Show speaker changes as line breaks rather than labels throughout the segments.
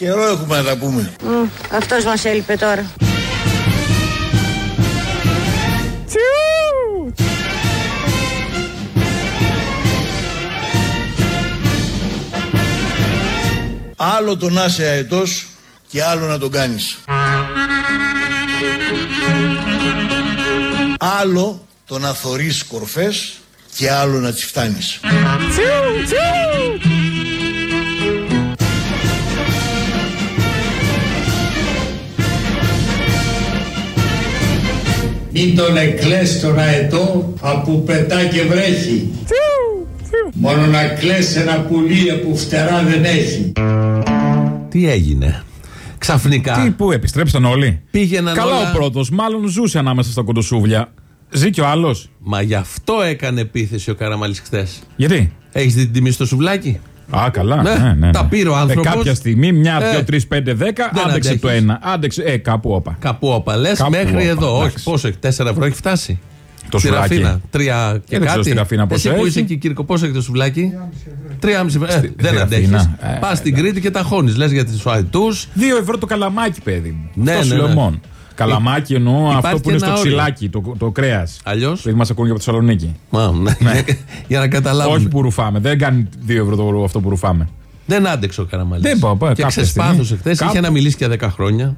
Καιρό έχουμε να τα πούμε.
αυτός μας έλειπε τώρα.
Άλλο το να είσαι αετός και άλλο να τον κάνεις. Άλλο το να θωρείς κορφές και άλλο να τις φτάνεις.
Μην τον εκλές τον αετό από πετά και βρέχει. Μόνο να κλαις ένα πουλί που φτερά δεν έχει.
Τι έγινε; Ξαφνικά.
Τι, πού επιστρέψαν όλοι;
Πήγαιναν
Καλά
όλα-
ο πρώτος, μάλλον ζούσε ανάμεσα στα κοντοσούβλια. Ζει και ο άλλος;
Μα γι' αυτό έκανε επίθεση ο Καραμαλής χθες.
Γιατί;
Έχεις δει την τιμή στο σουβλάκι;
Α, καλά.
Ναι,
Ναι, ναι, ναι.
τα πήρε ο άνθρωπος.
Ε, κάποια στιγμή, μια,
Ε,
δύο, τρεις, πέντε, δέκα,
δεν
άντεξε το
αντέχεις.
ένα. Άντεξε. Ε, κάπου όπα.
Κάπου όπα λες
Κάπου
μέχρι
όπα,
εδώ. Όχι,
εντάξει.
πόσο έχει, 4 ευρώ έχει φτάσει.
Το
στη
σουβλάκι.
Ραφίνα. Τρία και
δεν ξέρω
κάτι.
στη Ραφίνα πόσο
Εσύ που
έχει.
είσαι εκεί, Κύρκο, πόσο έχει το σουβλάκι; 3,5 ευρώ. Ε,
Στη-
δεν
στη
αντέχεις.
Ραφίνα. Ε,
Πας στην Κρήτη και τα χώνεις. Λες για του αετού.
Δύο ευρώ το καλαμάκι, παιδί μου.
Ναι,
Αυτό σου
ναι,
λέω
ναι.
Μόνο. Καλαμάκι εννοώ
Υπάρχει
αυτό που
και
είναι στο
ένα όριο.
ξυλάκι, το, το κρέας.
Αλλιώς;
Δηλαδή μας ακούνε και από τη Θεσσαλονίκη.
ναι. Για να καταλάβουμε.
Όχι που ρουφάμε. Δεν κάνει δύο ευρώ το, αυτό που ρουφάμε.
Δεν άντεξε ο Καραμαλής.
Δεν πάω, πάω,
Και
κάποια
ξεσπάθωσε
στιγμή.
χθες.
Κάπου-
Είχε να μιλήσει για 10 χρόνια.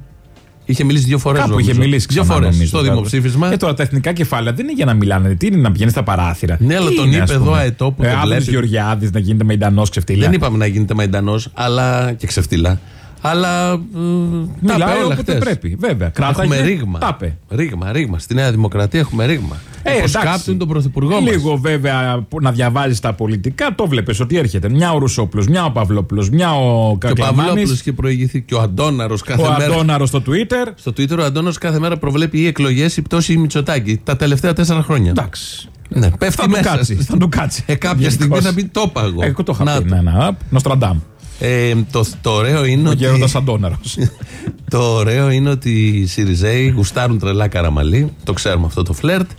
Είχε μιλήσει δύο φορές.
Κάπου είχε μιλήσει
Δύο
ξανά,
φορές
νομίζω,
στο
κάπου.
δημοψήφισμα.
Ε, τώρα τα εθνικά κεφάλαια δεν είναι για να μιλάνε. Τι είναι να πηγαίνεις στα παράθυρα;
Ναι, αλλά
Τι
τον
είναι,
είπε
ας
εδώ
πούμε;
αετό που
ε,
το
Άδωνης
βλέπει.
Γεωργιάδης να γίνεται μεϊντανό ξεφτύλα.
Δεν είπαμε να γίνεται μαϊντανός, αλλά και ξεφτύλα. Αλλά. ε, τα
Μιλάει
είπε όλα
όποτε
χτες.
πρέπει. Βέβαια.
Έχουμε
Κράταγε,
ρήγμα.
Τα είπε.
Ρήγμα, ρήγμα. Στη Νέα Δημοκρατία έχουμε ρήγμα.
Ε,
Όπως
εντάξει.
κάπτουν τον πρωθυπουργό μας.
Λίγο βέβαια που να διαβάζεις τα πολιτικά, το βλέπεις ότι έρχεται. Μια ο Ρουσόπουλος, μια ο Παυλόπουλος, μια ο
Και ο Παυλόπουλος
Κακλαμάνη,
είχε προηγηθεί και ο Αντόναρο κάθε
ο
μέρα.
Αντώναρος στο Twitter.
Στο Twitter ο Αντώναρος κάθε μέρα προβλέπει ή εκλογές ή πτώση ή Μητσοτάκη. Τα τελευταία τέσσερα χρόνια.
Εντάξει.
Ναι, πέφτει
Θα του
μέσα.
κάτσει. Θα του κάτσει.
Ε, κάποια
Γενικώς.
στιγμή θα πει το είπα εγώ.
Ε, Εγώ το είχα
Να
πει.
το.
Ναι, ναι. Απ, Νοστραντάμ.
Ε, το, το ωραίο είναι
Ο
ότι.
γέροντας Αντώναρος.
Το ωραίο είναι ότι οι Σιριζέοι γουστάρουν τρελά καραμαλή. Το ξέρουμε αυτό το φλερτ.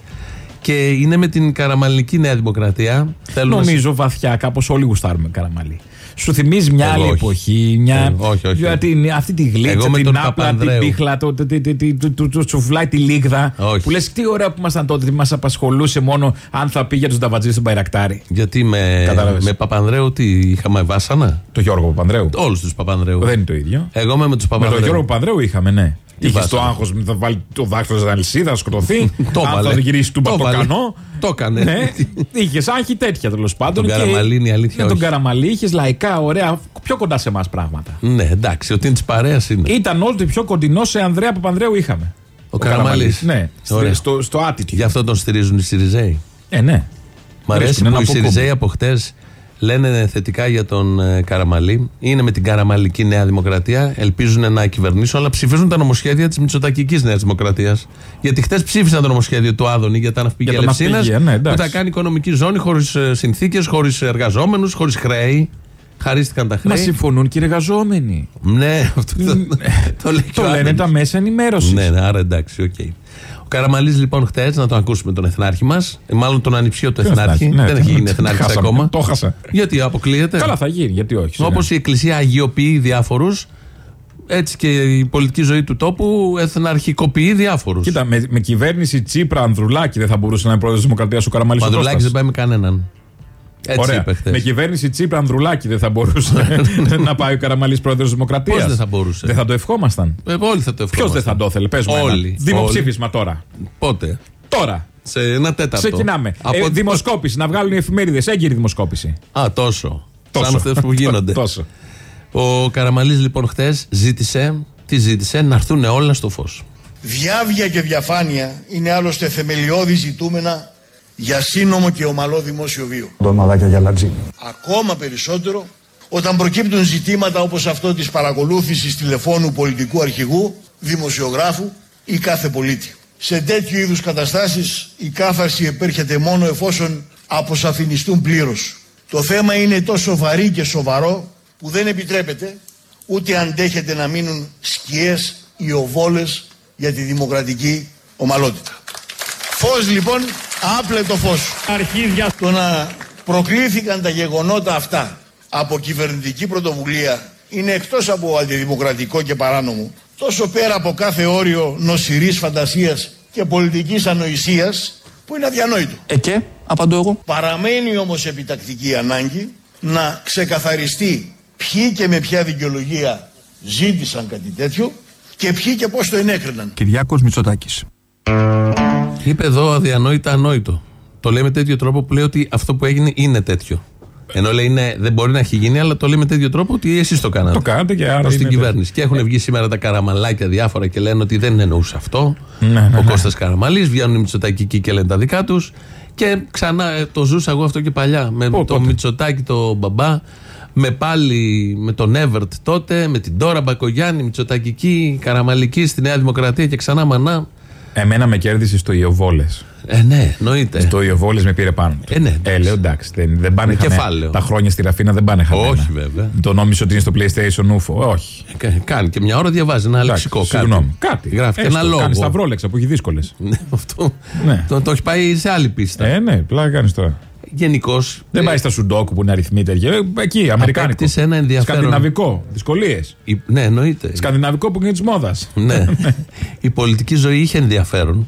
Και είναι με την καραμαλική Νέα Δημοκρατία. Θέλουν να
Νομίζω βαθιά κάπως όλοι γουστάρουμε καραμαλί. Σου θυμίζει μια
Εγώ
άλλη
όχι.
εποχή, μια.
Εγώ όχι, όχι,
για την- αυτή τη γλίτσα,
Εγώ με
την
τον
άπλα, την
Παπανδρέου.
πίχλα, το, το, το, το, το, το, το τσουφλάει τη λίγδα.
Όχι.
Που λες τι ωραία που ήμασταν τότε, μας απασχολούσε μόνο αν θα πει για του νταβατζίδε στον Μπαϊρακτάρι.
Γιατί με,
Κατάλαβες.
με Παπανδρέου τι είχαμε βάσανα;
Το Γιώργο Παπανδρέου.
Όλους τους Παπανδρέου.
Δεν είναι το ίδιο.
Εγώ είμαι με τους
Με τον
Παπανδρέου.
Γιώργο Παπανδρέου είχαμε, ναι. Είχε
βάσανα.
το άγχος θα βάλει το δάχτυλο στην αλυσίδα, θα σκοτωθεί.
Το
αν
έβαλε.
θα γυρίσει του
Το
το
έβαλε.
κανό.
Το έκανε.
Ναι, είχες άγχη τέτοια τέλος πάντων.
Τον
και
Καραμαλή είναι η αλήθεια,
Με τον
όχι.
Καραμαλή είχες λαϊκά, ωραία, πιο κοντά σε εμάς πράγματα.
Ναι, εντάξει, ότι είναι τη παρέας είναι.
Ήταν ό,τι πιο κοντινό σε Ανδρέα Παπανδρέου είχαμε.
Ο Καραμαλής.
Ναι,
Ωραία.
στο, στο attitude.
Γι' αυτό τον στηρίζουν οι Σιριζέοι.
Ε, ναι.
Μ' αρέσει
Βρίσκουν
που
ένα
οι
αποκούμπι.
Σιριζέοι από χτες λένε θετικά για τον ε, Καραμαλή. Είναι με την Καραμαλική Νέα Δημοκρατία. Ελπίζουν να κυβερνήσουν, αλλά ψηφίζουν τα νομοσχέδια της Μητσοτακικής Νέας Δημοκρατίας. Γιατί χτες ψήφισαν το νομοσχέδιο του Άδωνη για τα ναυπηγεία
Για τα
Ελευσίνας,
ναυπηγεία, ναι,
που
εντάξει.
τα κάνει οικονομική ζώνη χωρίς συνθήκες, χωρίς εργαζόμενους, χωρίς χρέη. Χαρίστηκαν τα
Μα
χρέη.
συμφωνούν και οι εργαζόμενοι.
Ναι, αυτό το, το λέει και
Το
ο
λένε
Άδωνης.
τα μέσα ενημέρωσης.
Ναι, ναι, άρα εντάξει, οκ. Ο Καραμαλής λοιπόν χτες, να τον ακούσουμε τον εθνάρχη μας, μάλλον τον ανιψιό του εθνάρχη.
Ναι,
δεν
το-
έχει γίνει
το
εθνάρχης
χάσαμε.
ακόμα.
Το 'χασα.
Γιατί αποκλείεται;
Καλά θα γίνει, γιατί όχι.
Όπως η Εκκλησία αγιοποιεί διάφορους, έτσι και η πολιτική ζωή του τόπου εθναρχικοποιεί διάφορους.
Κοίτα, με, με κυβέρνηση Τσίπρα Ανδρουλάκη δεν θα μπορούσε να είναι πρόεδρος της Δημοκρατίας ο Καραμαλής.
Ο Ανδρουλάκης δεν πάει με κανέναν. Έτσι
Ωραία.
είπε χθες.
Με κυβέρνηση Τσίπρα Ανδρουλάκη δεν θα μπορούσε να πάει ο Καραμαλής πρόεδρος της Δημοκρατίας.
Πώς δεν θα μπορούσε;
Δεν θα το ευχόμασταν;
Ε, όλοι θα το
Ποιος
ευχόμασταν.
δεν θα το ήθελε, πες μου.
Όλοι.
ένα. Δημοψήφισμα τώρα.
Πότε;
Τώρα.
Σε ένα τέταρτο.
Ξεκινάμε.
Από...
Ε, δημοσκόπηση, να βγάλουν οι εφημερίδες. Έγκυρη δημοσκόπηση.
Α, τόσο.
Τόσο.
Σαν αυτές που γίνονται.
Τόσο.
Ο Καραμαλής λοιπόν χθες ζήτησε, τι ζήτησε, να έρθουν όλα στο φως.
Διάβια και διαφάνεια είναι άλλωστε θεμελιώδη ζητούμενα για σύνομο και ομαλό δημόσιο βίο.
Ντομαδάκια για λατζί.
Ακόμα περισσότερο όταν προκύπτουν ζητήματα όπως αυτό της παρακολούθησης τηλεφώνου πολιτικού αρχηγού, δημοσιογράφου ή κάθε πολίτη. Σε τέτοιου είδους καταστάσεις η κάθαρση επέρχεται μόνο εφόσον αποσαφινιστούν πλήρως. Το θέμα είναι τόσο βαρύ και σοβαρό που δεν επιτρέπεται ούτε αντέχεται να μείνουν σκιές ή οβόλες για τη δημοκρατική ομαλότητα. Φως λοιπόν, άπλε το φως. Αρχίδια. Το να προκλήθηκαν τα γεγονότα αυτά από κυβερνητική πρωτοβουλία είναι εκτός από αντιδημοκρατικό και παράνομο τόσο πέρα από κάθε όριο νοσηρής φαντασίας και πολιτικής ανοησίας που είναι αδιανόητο.
Ε και, απαντώ εγώ.
Παραμένει όμως επιτακτική ανάγκη να ξεκαθαριστεί ποιοι και με ποια δικαιολογία ζήτησαν κάτι τέτοιο και ποιοι και πώς το ενέκριναν.
Κυριάκος Μητσοτάκης.
Είπε εδώ αδιανόητα ανόητο. Το λέει με τέτοιο τρόπο που λέει ότι αυτό που έγινε είναι τέτοιο. Ενώ λέει ναι, δεν μπορεί να έχει γίνει, αλλά το λέει με τέτοιο τρόπο ότι εσείς το κάνατε.
Το κάνατε και άρα
Προς την
είναι
κυβέρνηση. Και έχουν βγει σήμερα τα καραμαλάκια διάφορα και λένε ότι δεν εννοούσε αυτό.
Ναι, ναι,
Ο
ναι.
Κώστας Καραμαλής, βγαίνουν οι Μητσοτάκοι εκεί και λένε τα δικά τους. Και ξανά ε, το ζούσα εγώ αυτό και παλιά. Με
Πού,
το
πότε;
Μητσοτάκη, το μπαμπά. Με πάλι με τον Εύερτ τότε, με την Τώρα Μπακογιάννη, Μητσοτακική, Καραμαλική στη Νέα Δημοκρατία και ξανά μανά.
Εμένα με κέρδισε στο Ιωβόλες.
Ε, ναι, εννοείται.
Στο Ιωβόλες με πήρε πάνω. του.
Ε, ναι, εντάξει.
ε, λέω εντάξει. Δεν, δεν πάνε
Με
χαμένα.
κεφάλαιο.
Τα χρόνια στη Ραφίνα δεν πάνε χαμένα.
Όχι, βέβαια.
Το νόμιζε ότι είναι στο PlayStation UFO. Όχι.
Ε, κα- Κάνει και μια ώρα διαβάζει ένα
Εντάξει,
λεξικό.
Συγγνώμη. Κάτι.
Γράφει και
Έστω,
ένα λόγο.
Κάνει σταυρόλεξα που έχει δύσκολες.
Ναι, αυτό.
Ναι.
Το, το έχει πάει σε άλλη πίστα.
Ε, ναι, πλάκα κάνεις τώρα.
Γενικώς.
Δεν πάει στα Σουντόκου που είναι αριθμοί τέτοια. Ε, Εκεί, Αμερικάνικο.
Απέκτησε ένα ενδιαφέρον.
Σκανδιναβικό. Δυσκολίες.
Ναι, εννοείται.
Σκανδιναβικό που είναι της μόδας.
ναι. Η πολιτική ζωή είχε ενδιαφέρον.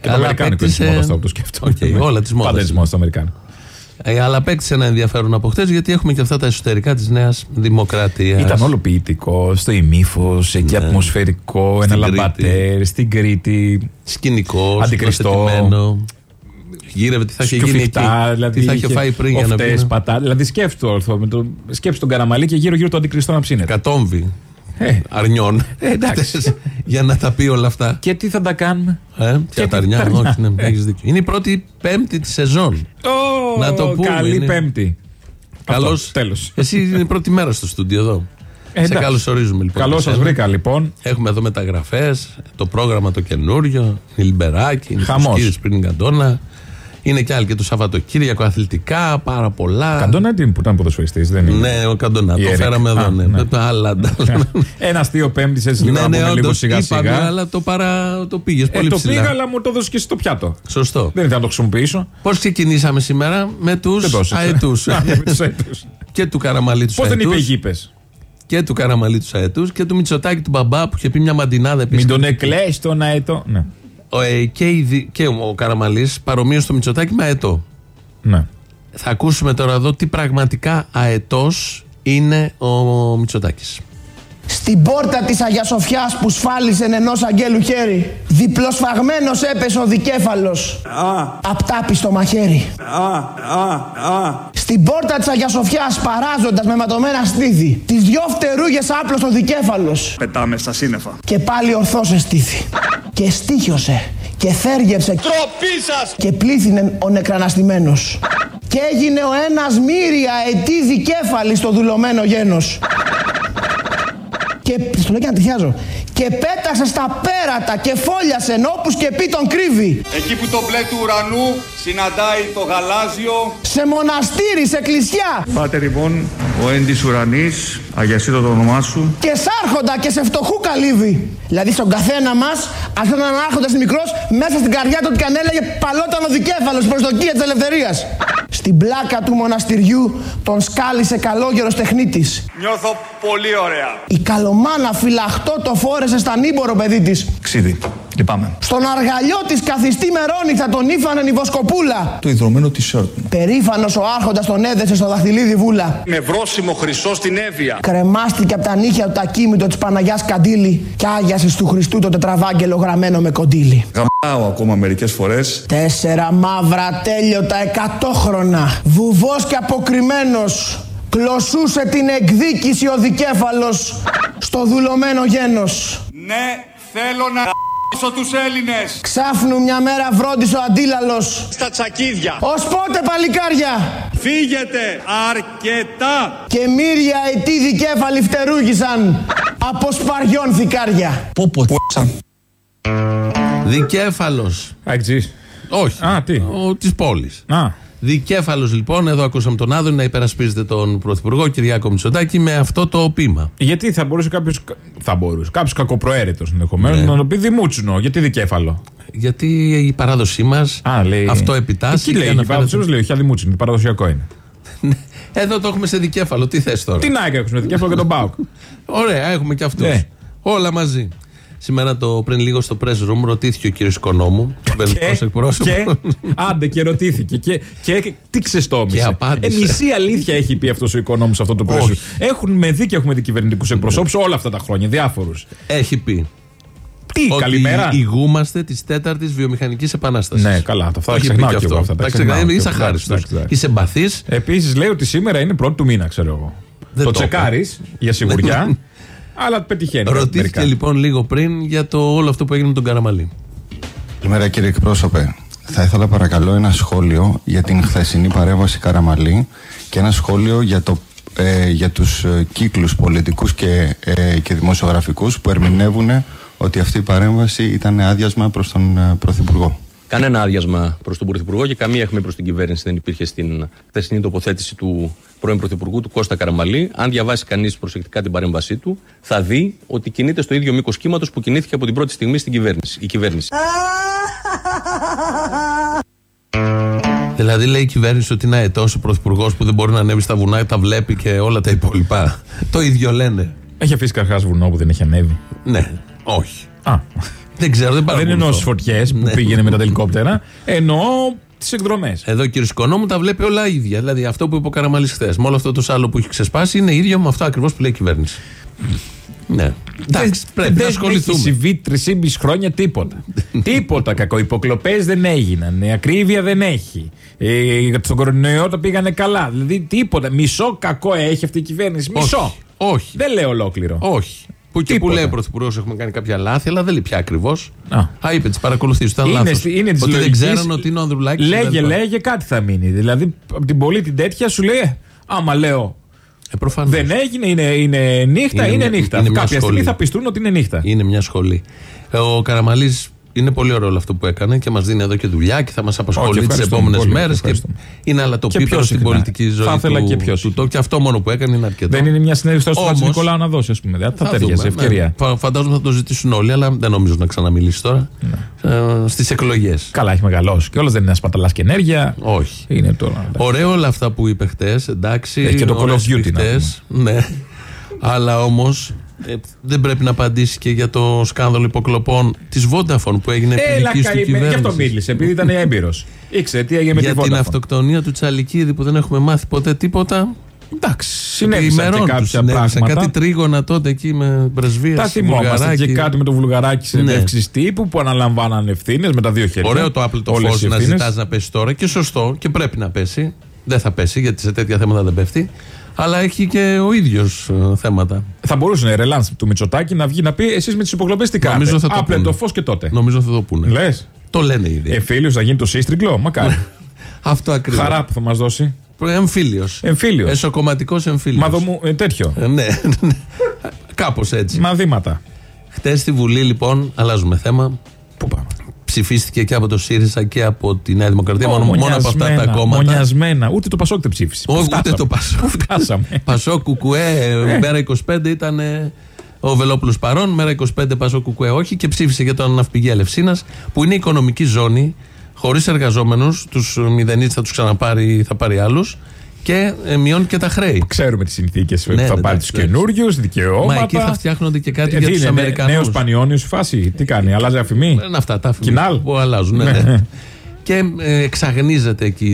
Και το
Αλλά
Αμερικάνικο είναι της
απέκτησε-
μόδας τώρα που το σκέφτομαι.
Οκ, όλα της
Πάντα
μόδα.
της μόδας το Αμερικάνικο.
Ε, αλλά απέκτησε ένα ενδιαφέρον από χτες γιατί έχουμε και αυτά τα εσωτερικά της Νέας Δημοκρατίας.
Ήταν όλο ποιητικό, στο ημίφος, εκεί ατμοσφαιρικό, ένα
Ναι. Στην
λαμπατέρ, στην Κρήτη.
σκηνικός,
Αντικριστό.
Σκηνοθετημένο. Γύρευε τι θα είχε γίνει εκεί.
Σκουφιχτά, δηλαδή.
τι θα είχε φάει πριν για να
οφτές,
πει.
πατά, Δηλαδή σκέφτο ορθό. Με το, σκέψου τον Καραμαλή και γύρω-γύρω το αντικριστό να ψήνεται.
Κατόμβη
Ε,
αρνιών.
Ε, εντάξει.
για να τα πει όλα αυτά.
και τι θα τα κάνουμε;
Ε,
Και
ποια τα
τι
αρνιά,
τα αρνιά.
όχι, ναι,
Ε.
έχεις δίκιο. Είναι η πρώτη πέμπτη της σεζόν.
Ω,
Να το πούμε,
Καλή
είναι.
Πέμπτη.
Καλώς.
τέλος.
Εσύ είναι η πρώτη μέρα στο στούντιο εδώ.
Ε,
Σε καλωσορίζουμε λοιπόν.
Καλώς
και
σας
σένα.
βρήκα λοιπόν.
Έχουμε εδώ μεταγραφές, το πρόγραμμα το καινούριο, η Λιμπεράκη, είναι
Χαμός.
κύριε πριν Καντόνα. Είναι και άλλοι και το Σαββατοκύριακο αθλητικά, πάρα πολλά.
Καντόνα τι που ήταν ποδοσφαιριστής, δεν είναι;
Ναι, ο Καντόνα.
Η
Το
Ερεκ.
φέραμε εδώ,
Α,
ναι.
ναι.
Με τα άλλα. τα άλλα.
Ένας αστείο Πέμπτη έτσι λίγο
ναι,
να
ναι,
πούμε λίγο
όντως,
σιγά
είπαμε,
σιγά.
αλλά το, παρα... το πήγες
Ε,
πολύ
το
ψηλά.
πήγα, αλλά μου το έδωσε και στο πιάτο.
Σωστό.
Δεν ήθελα να το χρησιμοποιήσω.
Πώς ξεκινήσαμε σήμερα με τους
Δεν το έσαι.
αετούς.
Α, με τους αετούς.
και του Καραμαλή τους
Πώς δεν είπε
αετού.
γήπες;
Και του Καραμαλή τους αετούς και του Μητσοτάκη του μπαμπά που είχε πει μια μαντινάδα επίσης.
Μην τον εκλέσει τον αετό. Ναι.
Ο, ε, και, η δι- και ο Καραμαλής παρομοίωσε το Μητσοτάκη με αετό.
ναι.
Θα ακούσουμε τώρα εδώ τι πραγματικά αετός είναι ο Μητσοτάκης.
Στην πόρτα της Αγίας Σοφιάς που σφάλισε ενός αγγέλου χέρι Διπλοσφαγμένος έπεσε ο δικέφαλος. Απτάπη στο μαχαίρι. Στην πόρτα της Αγίας Σοφιάς παράζοντας με ματωμένα στήθη Τις δυο φτερούγες άπλος ο δικέφαλος.
Πετάμε στα σύννεφα.
Και πάλι ορθός εστήθη Και στήχιωσε Και θέργεψε.
Τροπή σας!
Και πλήθυνε ο νεκραναστημένος. Και έγινε ο ένας μύρια ετή δικέφαλης στο δουλωμένο γένος και στο λέω και να τριχιάζω. Και πέταξε στα πέρατα και φόλιασε όπους και πει τον κρύβει.
Εκεί που το μπλε του ουρανού συναντάει το γαλάζιο.
Σε μοναστήρι, σε εκκλησιά.
Πάτερ λοιπόν, ο έντης ουρανής, αγιασίτω το όνομά σου.
Και σάρχοντα και σε φτωχού καλύβι. Δηλαδή στον καθένα μας, αυτό ήταν άρχοντας μικρός, μέσα στην καρδιά του ότι καν έλεγε παλόταν ο δικέφαλο προσδοκία της ελευθερίας. Στην πλάκα του μοναστηριού τον σκάλισε καλόγερος τεχνίτης.
Νιώθω πολύ ωραία.
Η καλομάνα φυλαχτό το φόρεσε στα νύμπορο παιδί της.
Ξίδι, λυπάμαι.
Στον αργαλιό της καθιστή μερόνυχτα τον ήφανε η βοσκοπούλα.
Το ιδρωμένο t-shirt μου.
Περήφανος ο άρχοντας τον έδεσε στο δαχτυλίδι βούλα.
Με βρόσιμο χρυσό στην Εύβοια.
Κρεμάστηκε από τα νύχια του τα κείμητο της Παναγιάς Καντήλη και άγιασε του Χριστού το τετραβάγγελο γραμμένο με κοντήλι.
Γαμάω ακόμα μερικές φορές.
Τέσσερα μαύρα τέλειωτα εκατόχρονα. Βουβός και αποκριμένος. Κλωσούσε την εκδίκηση ο δικέφαλος στο δουλωμένο γένος.
Ναι, θέλω να γαμίσω τους Έλληνες.
Ξάφνου μια μέρα βρόντισε ο αντίλαλος.
Στα τσακίδια.
Ως πότε παλικάρια;
Φύγετε αρκετά.
Και μύρια ετή δικέφαλοι φτερούγησαν από σπαριών θικάρια.
Πω πω
Δικέφαλος.
Αεξή.
Όχι.
Α, τι;
Ο, της πόλης.
Α,
Δικέφαλος λοιπόν, εδώ ακούσαμε τον Άδωνη να υπερασπίζεται τον Πρωθυπουργό Κυριάκο Μητσοτάκη με αυτό το πείμα.
γιατί θα μπορούσε κάποιος. Θα μπορούσε. Κάποιος κακοπροαίρετος ενδεχομένως
Ναι.
να το πει δημούτσινο. Γιατί δικέφαλο.
Γιατί η παράδοσή μας
Α, λέει.
αυτό επιτάσσει.
Τι
και
λέει, η
αναφέρεται-
παράδοση λέει, όχι αδημούτσινο. Παραδοσιακό είναι.
Εδώ το έχουμε σε δικέφαλο. Τι θες τώρα;
Την ΑΕΚ έχουμε δικέφαλο και τον Μπάουκ.
Ωραία, έχουμε και αυτούς.
Ναι.
Όλα μαζί. Σήμερα το πριν λίγο στο press room ρωτήθηκε ο κύριος Οικονόμου, κυβερνητικό
Και,
εκπρόσωπος.
και, άντε και ρωτήθηκε. Και, και τι ξεστόμησε.
Και απάντησε.
Ε, μισή αλήθεια έχει πει αυτός ο οικονόμου σε αυτό το πρέσβη.
Όχι.
Έχουν με δει και έχουμε δει κυβερνητικούς εκπροσώπους όλα αυτά τα χρόνια, διάφορους.
Έχει πει.
Τι,
ότι
καλημέρα.
ηγούμαστε της τέταρτης βιομηχανικής επανάστασης.
Ναι, καλά, τα αυτά
Το έχει
ξεχνάω
πει
κι
και
εγώ
αυτό.
αυτά, τα
Τα
ξεχνάω
ξεχνάω.
κι
Είσαι
εγώ.
αχάριστος.
Εντάξει, εντάξει.
Είσαι εμπαθής.
Επίσης λέει ότι σήμερα είναι πρώτη του μήνα, ξέρω εγώ.
Δεν
το
το είπα.
τσεκάρει για σιγουριά, αλλά πετυχαίνει.
Ρωτήθηκε
μερικά.
λοιπόν λίγο πριν για το όλο αυτό που έγινε με τον Καραμαλή.
Καλημέρα κύριε εκπρόσωπε. Θα ήθελα παρακαλώ ένα σχόλιο για την χθεσινή παρέμβαση Καραμαλή και ένα σχόλιο για, το, ε, για τους ε, κύκλους πολιτικούς και, ε, και δημοσιογραφικούς που ερμηνεύουν ότι αυτή η παρέμβαση ήταν άδειασμα προς τον ε, Πρωθυπουργό.
Κανένα άδειασμα προς τον Πρωθυπουργό και καμία αιχμή προς την κυβέρνηση δεν υπήρχε στην χθεσινή τοποθέτηση του πρώην Πρωθυπουργού, του Κώστα Καραμαλή. Αν διαβάσει κανείς προσεκτικά την παρέμβασή του, θα δει ότι κινείται στο ίδιο μήκος κύματος που κινήθηκε από την πρώτη στιγμή στην κυβέρνηση. Η κυβέρνηση.
Δηλαδή λέει η κυβέρνηση ότι είναι αετό ο πρωθυπουργός που δεν μπορεί να ανέβει στα βουνά, τα βλέπει και όλα τα υπόλοιπα. το ίδιο λένε.
Έχει αφήσει καρχάς βουνό που δεν έχει ανέβει.
Ναι, όχι.
Α,
Δεν ξέρω, δεν
δεν
παρακολουθώ.
εννοώ στις φωτιές που
Ναι.
πήγαινε με τα ελικόπτερα. Εννοώ τις εκδρομές.
Εδώ ο κύριος Οικονόμου τα βλέπει όλα ίδια. Δηλαδή αυτό που είπε ο Καραμαλής χθες, με όλο αυτό το σάλο που έχει ξεσπάσει, είναι ίδιο με αυτό ακριβώς που λέει η κυβέρνηση. Ναι. Εντάξει, πρέπει να
δεν
ασχοληθούμε.
έχει συμβεί 3,5 χρόνια τίποτα. τίποτα κακό. Υποκλοπέ δεν έγιναν. ε, Ακρίβεια δεν έχει. Ε, στον κορονοϊό τα πήγανε καλά. Δηλαδή τίποτα. Μισό κακό έχει αυτή η κυβέρνηση. Μισό.
Όχι. Όχι.
Δεν λέω ολόκληρο.
Όχι. Που και που
Τίποτα.
λέει ο Πρωθυπουργός έχουμε κάνει κάποια λάθη, αλλά δεν λέει πια ακριβώς.
Α.
Α, είπε τις παρακολουθήσει, ήταν
Είναι,
λάθος.
στη- είναι της
Ότι δεν
λογικής,
ξέραν ότι είναι ο Ανδρουλάκης.
Λέγε, λέγε, κάτι θα μείνει. Δηλαδή, από την πολύ την τέτοια σου λέει, «Ε, άμα λέω
Ε, προφανώς.
δεν έγινε, είναι, είναι νύχτα,
Είναι
είναι,
μια-
νύχτα.
είναι μια
Κάποια στιγμή
σχολή.
θα πιστούν ότι είναι νύχτα.
Είναι μια σχολή. Ε, Ο Καραμαλής είναι πολύ ωραίο όλο αυτό που έκανε και μας δίνει εδώ και δουλειά και θα μας απασχολεί τις
ευχαριστούμε
επόμενες
πολύ,
μέρες. Και
ευχαριστούμε.
είναι αλατοπίπερο
πιο
στην
συχνά.
πολιτική ζωή
Θα ήθελα
του,
και πιο
του
συχνά.
τόπου. Και αυτό μόνο που έκανε είναι αρκετό.
Δεν είναι μια συνέντευξη τόσο του
Όμως-
Νικολάου να δώσει, ας πούμε. Δεν θα,
Θα
ταιριάζει,
δούμε,
ευκαιρία.
ναι. Φα- Φαντάζομαι θα το ζητήσουν όλοι, αλλά δεν νομίζω να ξαναμιλήσει τώρα.
Ναι.
Ε, Στις εκλογές.
Καλά, έχει μεγαλώσει. Και όλα δεν είναι σπαταλά και ενέργεια.
Όχι.
Είναι τώρα.
Ωραίο όλα αυτά που είπε χτες, εντάξει.
Έχει και το Call of
ωραίες
Duty, να
σφιχτές, Ναι. Αλλά όμως δεν πρέπει να απαντήσει και για το σκάνδαλο υποκλοπών της Vodafone που έγινε
Έλα,
επιλική του
καημένη. Γι' αυτό
κυβέρνησης.
μίλησε, επειδή ήταν έμπειρος. Ήξερε τι έγινε με
Για
τη
την
Vodafone.
αυτοκτονία του Τσαλικίδη που δεν έχουμε μάθει ποτέ τίποτα.
Εντάξει, συνέβησαν και
Ημερών τους
κάποια
συνέβησαν.
πράγματα.
Κάτι τρίγωνα τότε εκεί με πρεσβεία.
Τα θυμόμαστε και κάτι με το βουλγαράκι συνεντεύξει τύπου που αναλαμβάναν ευθύνες με τα δύο χέρια.
Ναι. Ωραίο το Apple το
Όλες
φως
οι
να
ευθύνες.
ζητάς να πέσει τώρα και σωστό και πρέπει να πέσει. Δεν θα πέσει γιατί σε τέτοια θέματα δεν πέφτει. Αλλά έχει και ο ίδιος θέματα.
Θα μπορούσε να είναι ρελάν του Μητσοτάκη να βγει να πει εσείς με τις υποκλοπές τι κάνετε;
Νομίζω θα το
Άπλε
πούνε.
το φως και τότε.
Νομίζω θα το πούνε.
Λες.
Το λένε ήδη.
Εμφύλιο θα γίνει το σύστριγκλο. Μακάρι.
Αυτό ακριβώς.
Χαρά που θα μας δώσει.
Εμφύλιος.
Εμφύλιος.
Εσωκομματικός εμφύλιος.
Μαδομού, ε, τέτοιο.
ναι. Κάπως έτσι.
Μαδήματα.
Χτες στη Βουλή, λοιπόν, αλλάζουμε θέμα.
Πού πάμε;
Ψηφίστηκε και από το ΣΥΡΙΖΑ και από τη Νέα Δημοκρατία. Μόνο, μόνο από αυτά τα
Μονιασμένα,
κόμματα.
Μονιασμένα. Ούτε το Πασόκ δεν ψήφισε.
Όχι,
Πού
ούτε
φτάσαμε.
το Πασόκ.
Πού φτάσαμε.
Πασό Κουκουέ, μέρα 25 ήταν ε, ο Βελόπουλος παρόν, μέρα 25 Πασό Κουκουέ όχι και ψήφισε για τον ναυπηγείο Ελευσίνα που είναι οικονομική ζώνη, χωρίς εργαζόμενους, τους μηδενίτε θα τους ξαναπάρει, θα πάρει άλλους και ε, μειώνει και τα χρέη.
Ξέρουμε τις συνθήκες που
Ναι,
θα
ναι,
πάρει
εντάξει,
τους
εντάξει.
καινούριους, δικαιώματα.
Μα εκεί θα φτιάχνονται και κάτι
Ε,
για
τι
τους
είναι,
Αμερικανούς.
Νέος Πανιόνιος η φάση. Τι κάνει, αλλάζει αφημί;
Είναι αυτά τα
Κοινάλ.
που αλλάζουν. Ναι,
Ναι.
ναι. και ε, εξαγνίζεται εκεί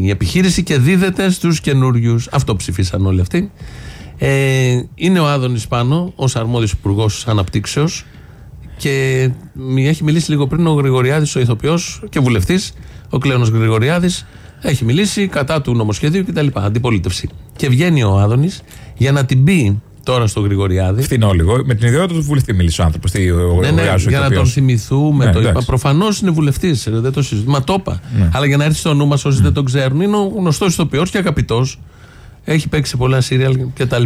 η επιχείρηση και δίδεται στους καινούριους. Αυτό ψηφίσαν όλοι αυτοί. Ε, είναι ο Άδωνης πάνω, ως αρμόδιος υπουργός αναπτύξεως. Και μη- έχει μιλήσει λίγο πριν ο Γρηγοριάδης, ο ηθοποιός και βουλευτής, ο Κλέονο Γρηγοριάδης. Έχει μιλήσει κατά του νομοσχεδίου κτλ. Αντιπολίτευση. Και βγαίνει ο Άδωνης για να την πει τώρα στο Γρηγοριάδη.
Φθηνό λίγο. Με την ιδιότητα του βουλευτή μίλησε ο άνθρωπος.
Ναι, ναι, για να τον θυμηθούμε.
Ναι,
το είπα.
εντάξει.
Προφανώς είναι βουλευτής, δεν το συζητούμε. Μα το είπα.
Ναι.
Αλλά για να έρθει στο νου μας, όσοι δεν τον ξέρουν, είναι ο γνωστός ηθοποιός και αγαπητός. Έχει παίξει σε πολλά σύριαλ κτλ.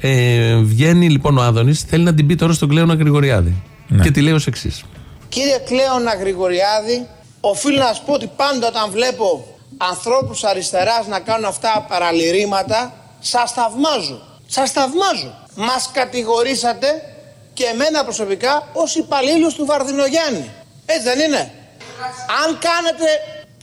Ε, βγαίνει λοιπόν ο Άδωνης, θέλει να την πει τώρα στον Κλέονα Γρηγοριάδη.
Ναι.
Και τη λέει ως εξής.
Κύριε Κλέωνα Γρηγοριάδη, οφείλω να σου πω ότι πάντα όταν βλέπω ανθρώπους αριστεράς να κάνουν αυτά παραλυρήματα, σας θαυμάζω. Σας θαυμάζω. Μας κατηγορήσατε και εμένα προσωπικά ως υπαλλήλους του Βαρδινογιάννη. Έτσι δεν είναι; Αν κάνετε,